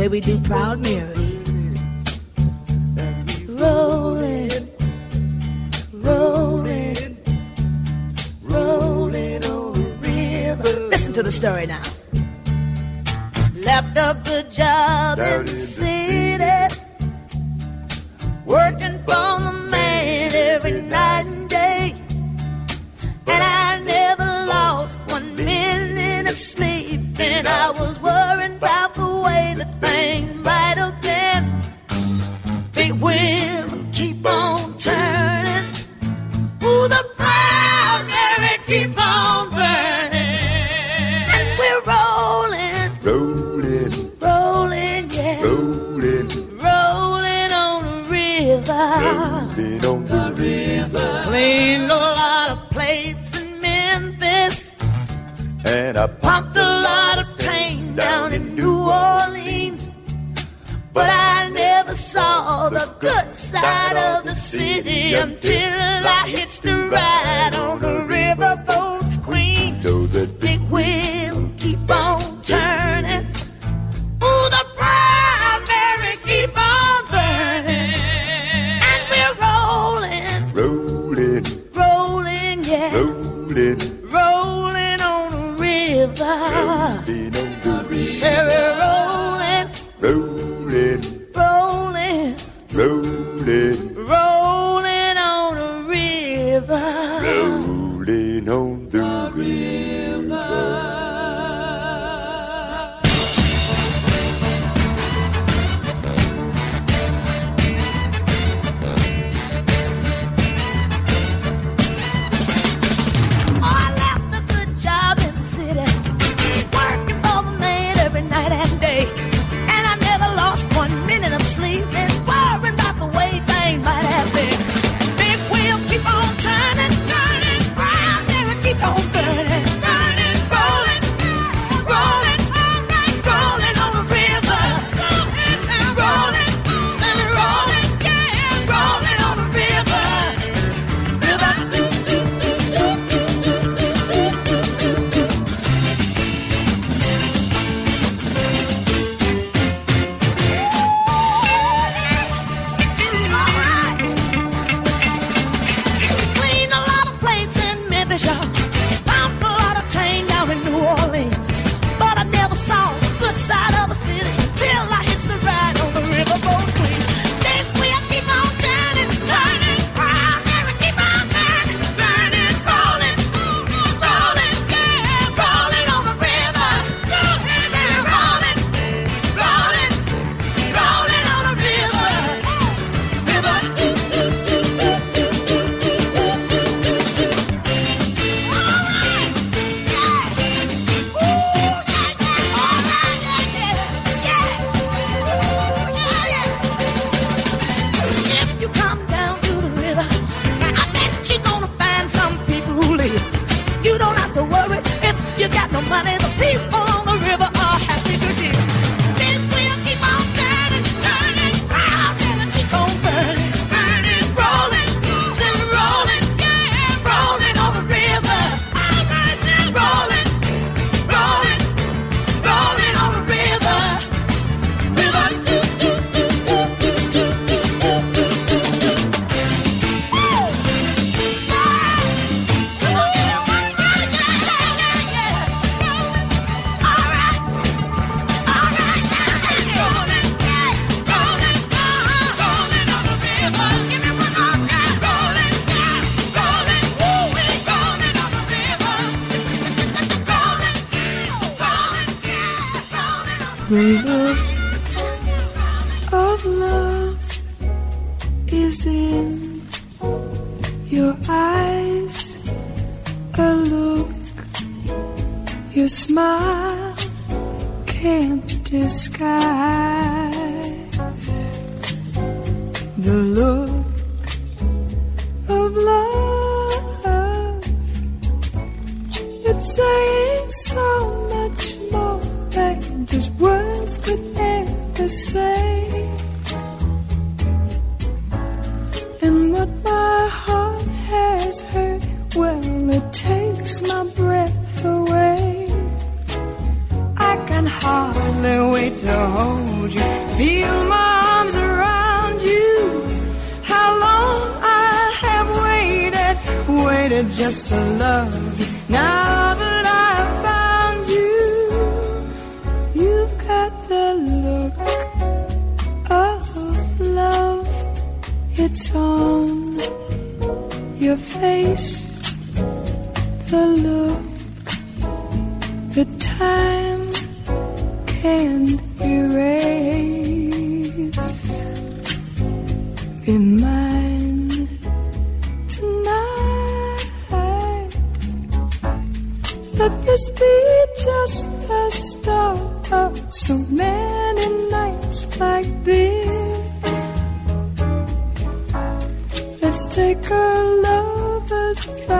where we do proud Mary. Rolling, rolling, rolling on the river. Listen to the story now. Left up good job Down in the city, working from I pumped a lot of pain down in New Orleans, but I never saw the good side of the city until I hit the ride. just to love you. Now that I've found you, you've got the look of love. It's on your face, the look, the time can't erase. just the start of so many nights like this. Let's take our lovers.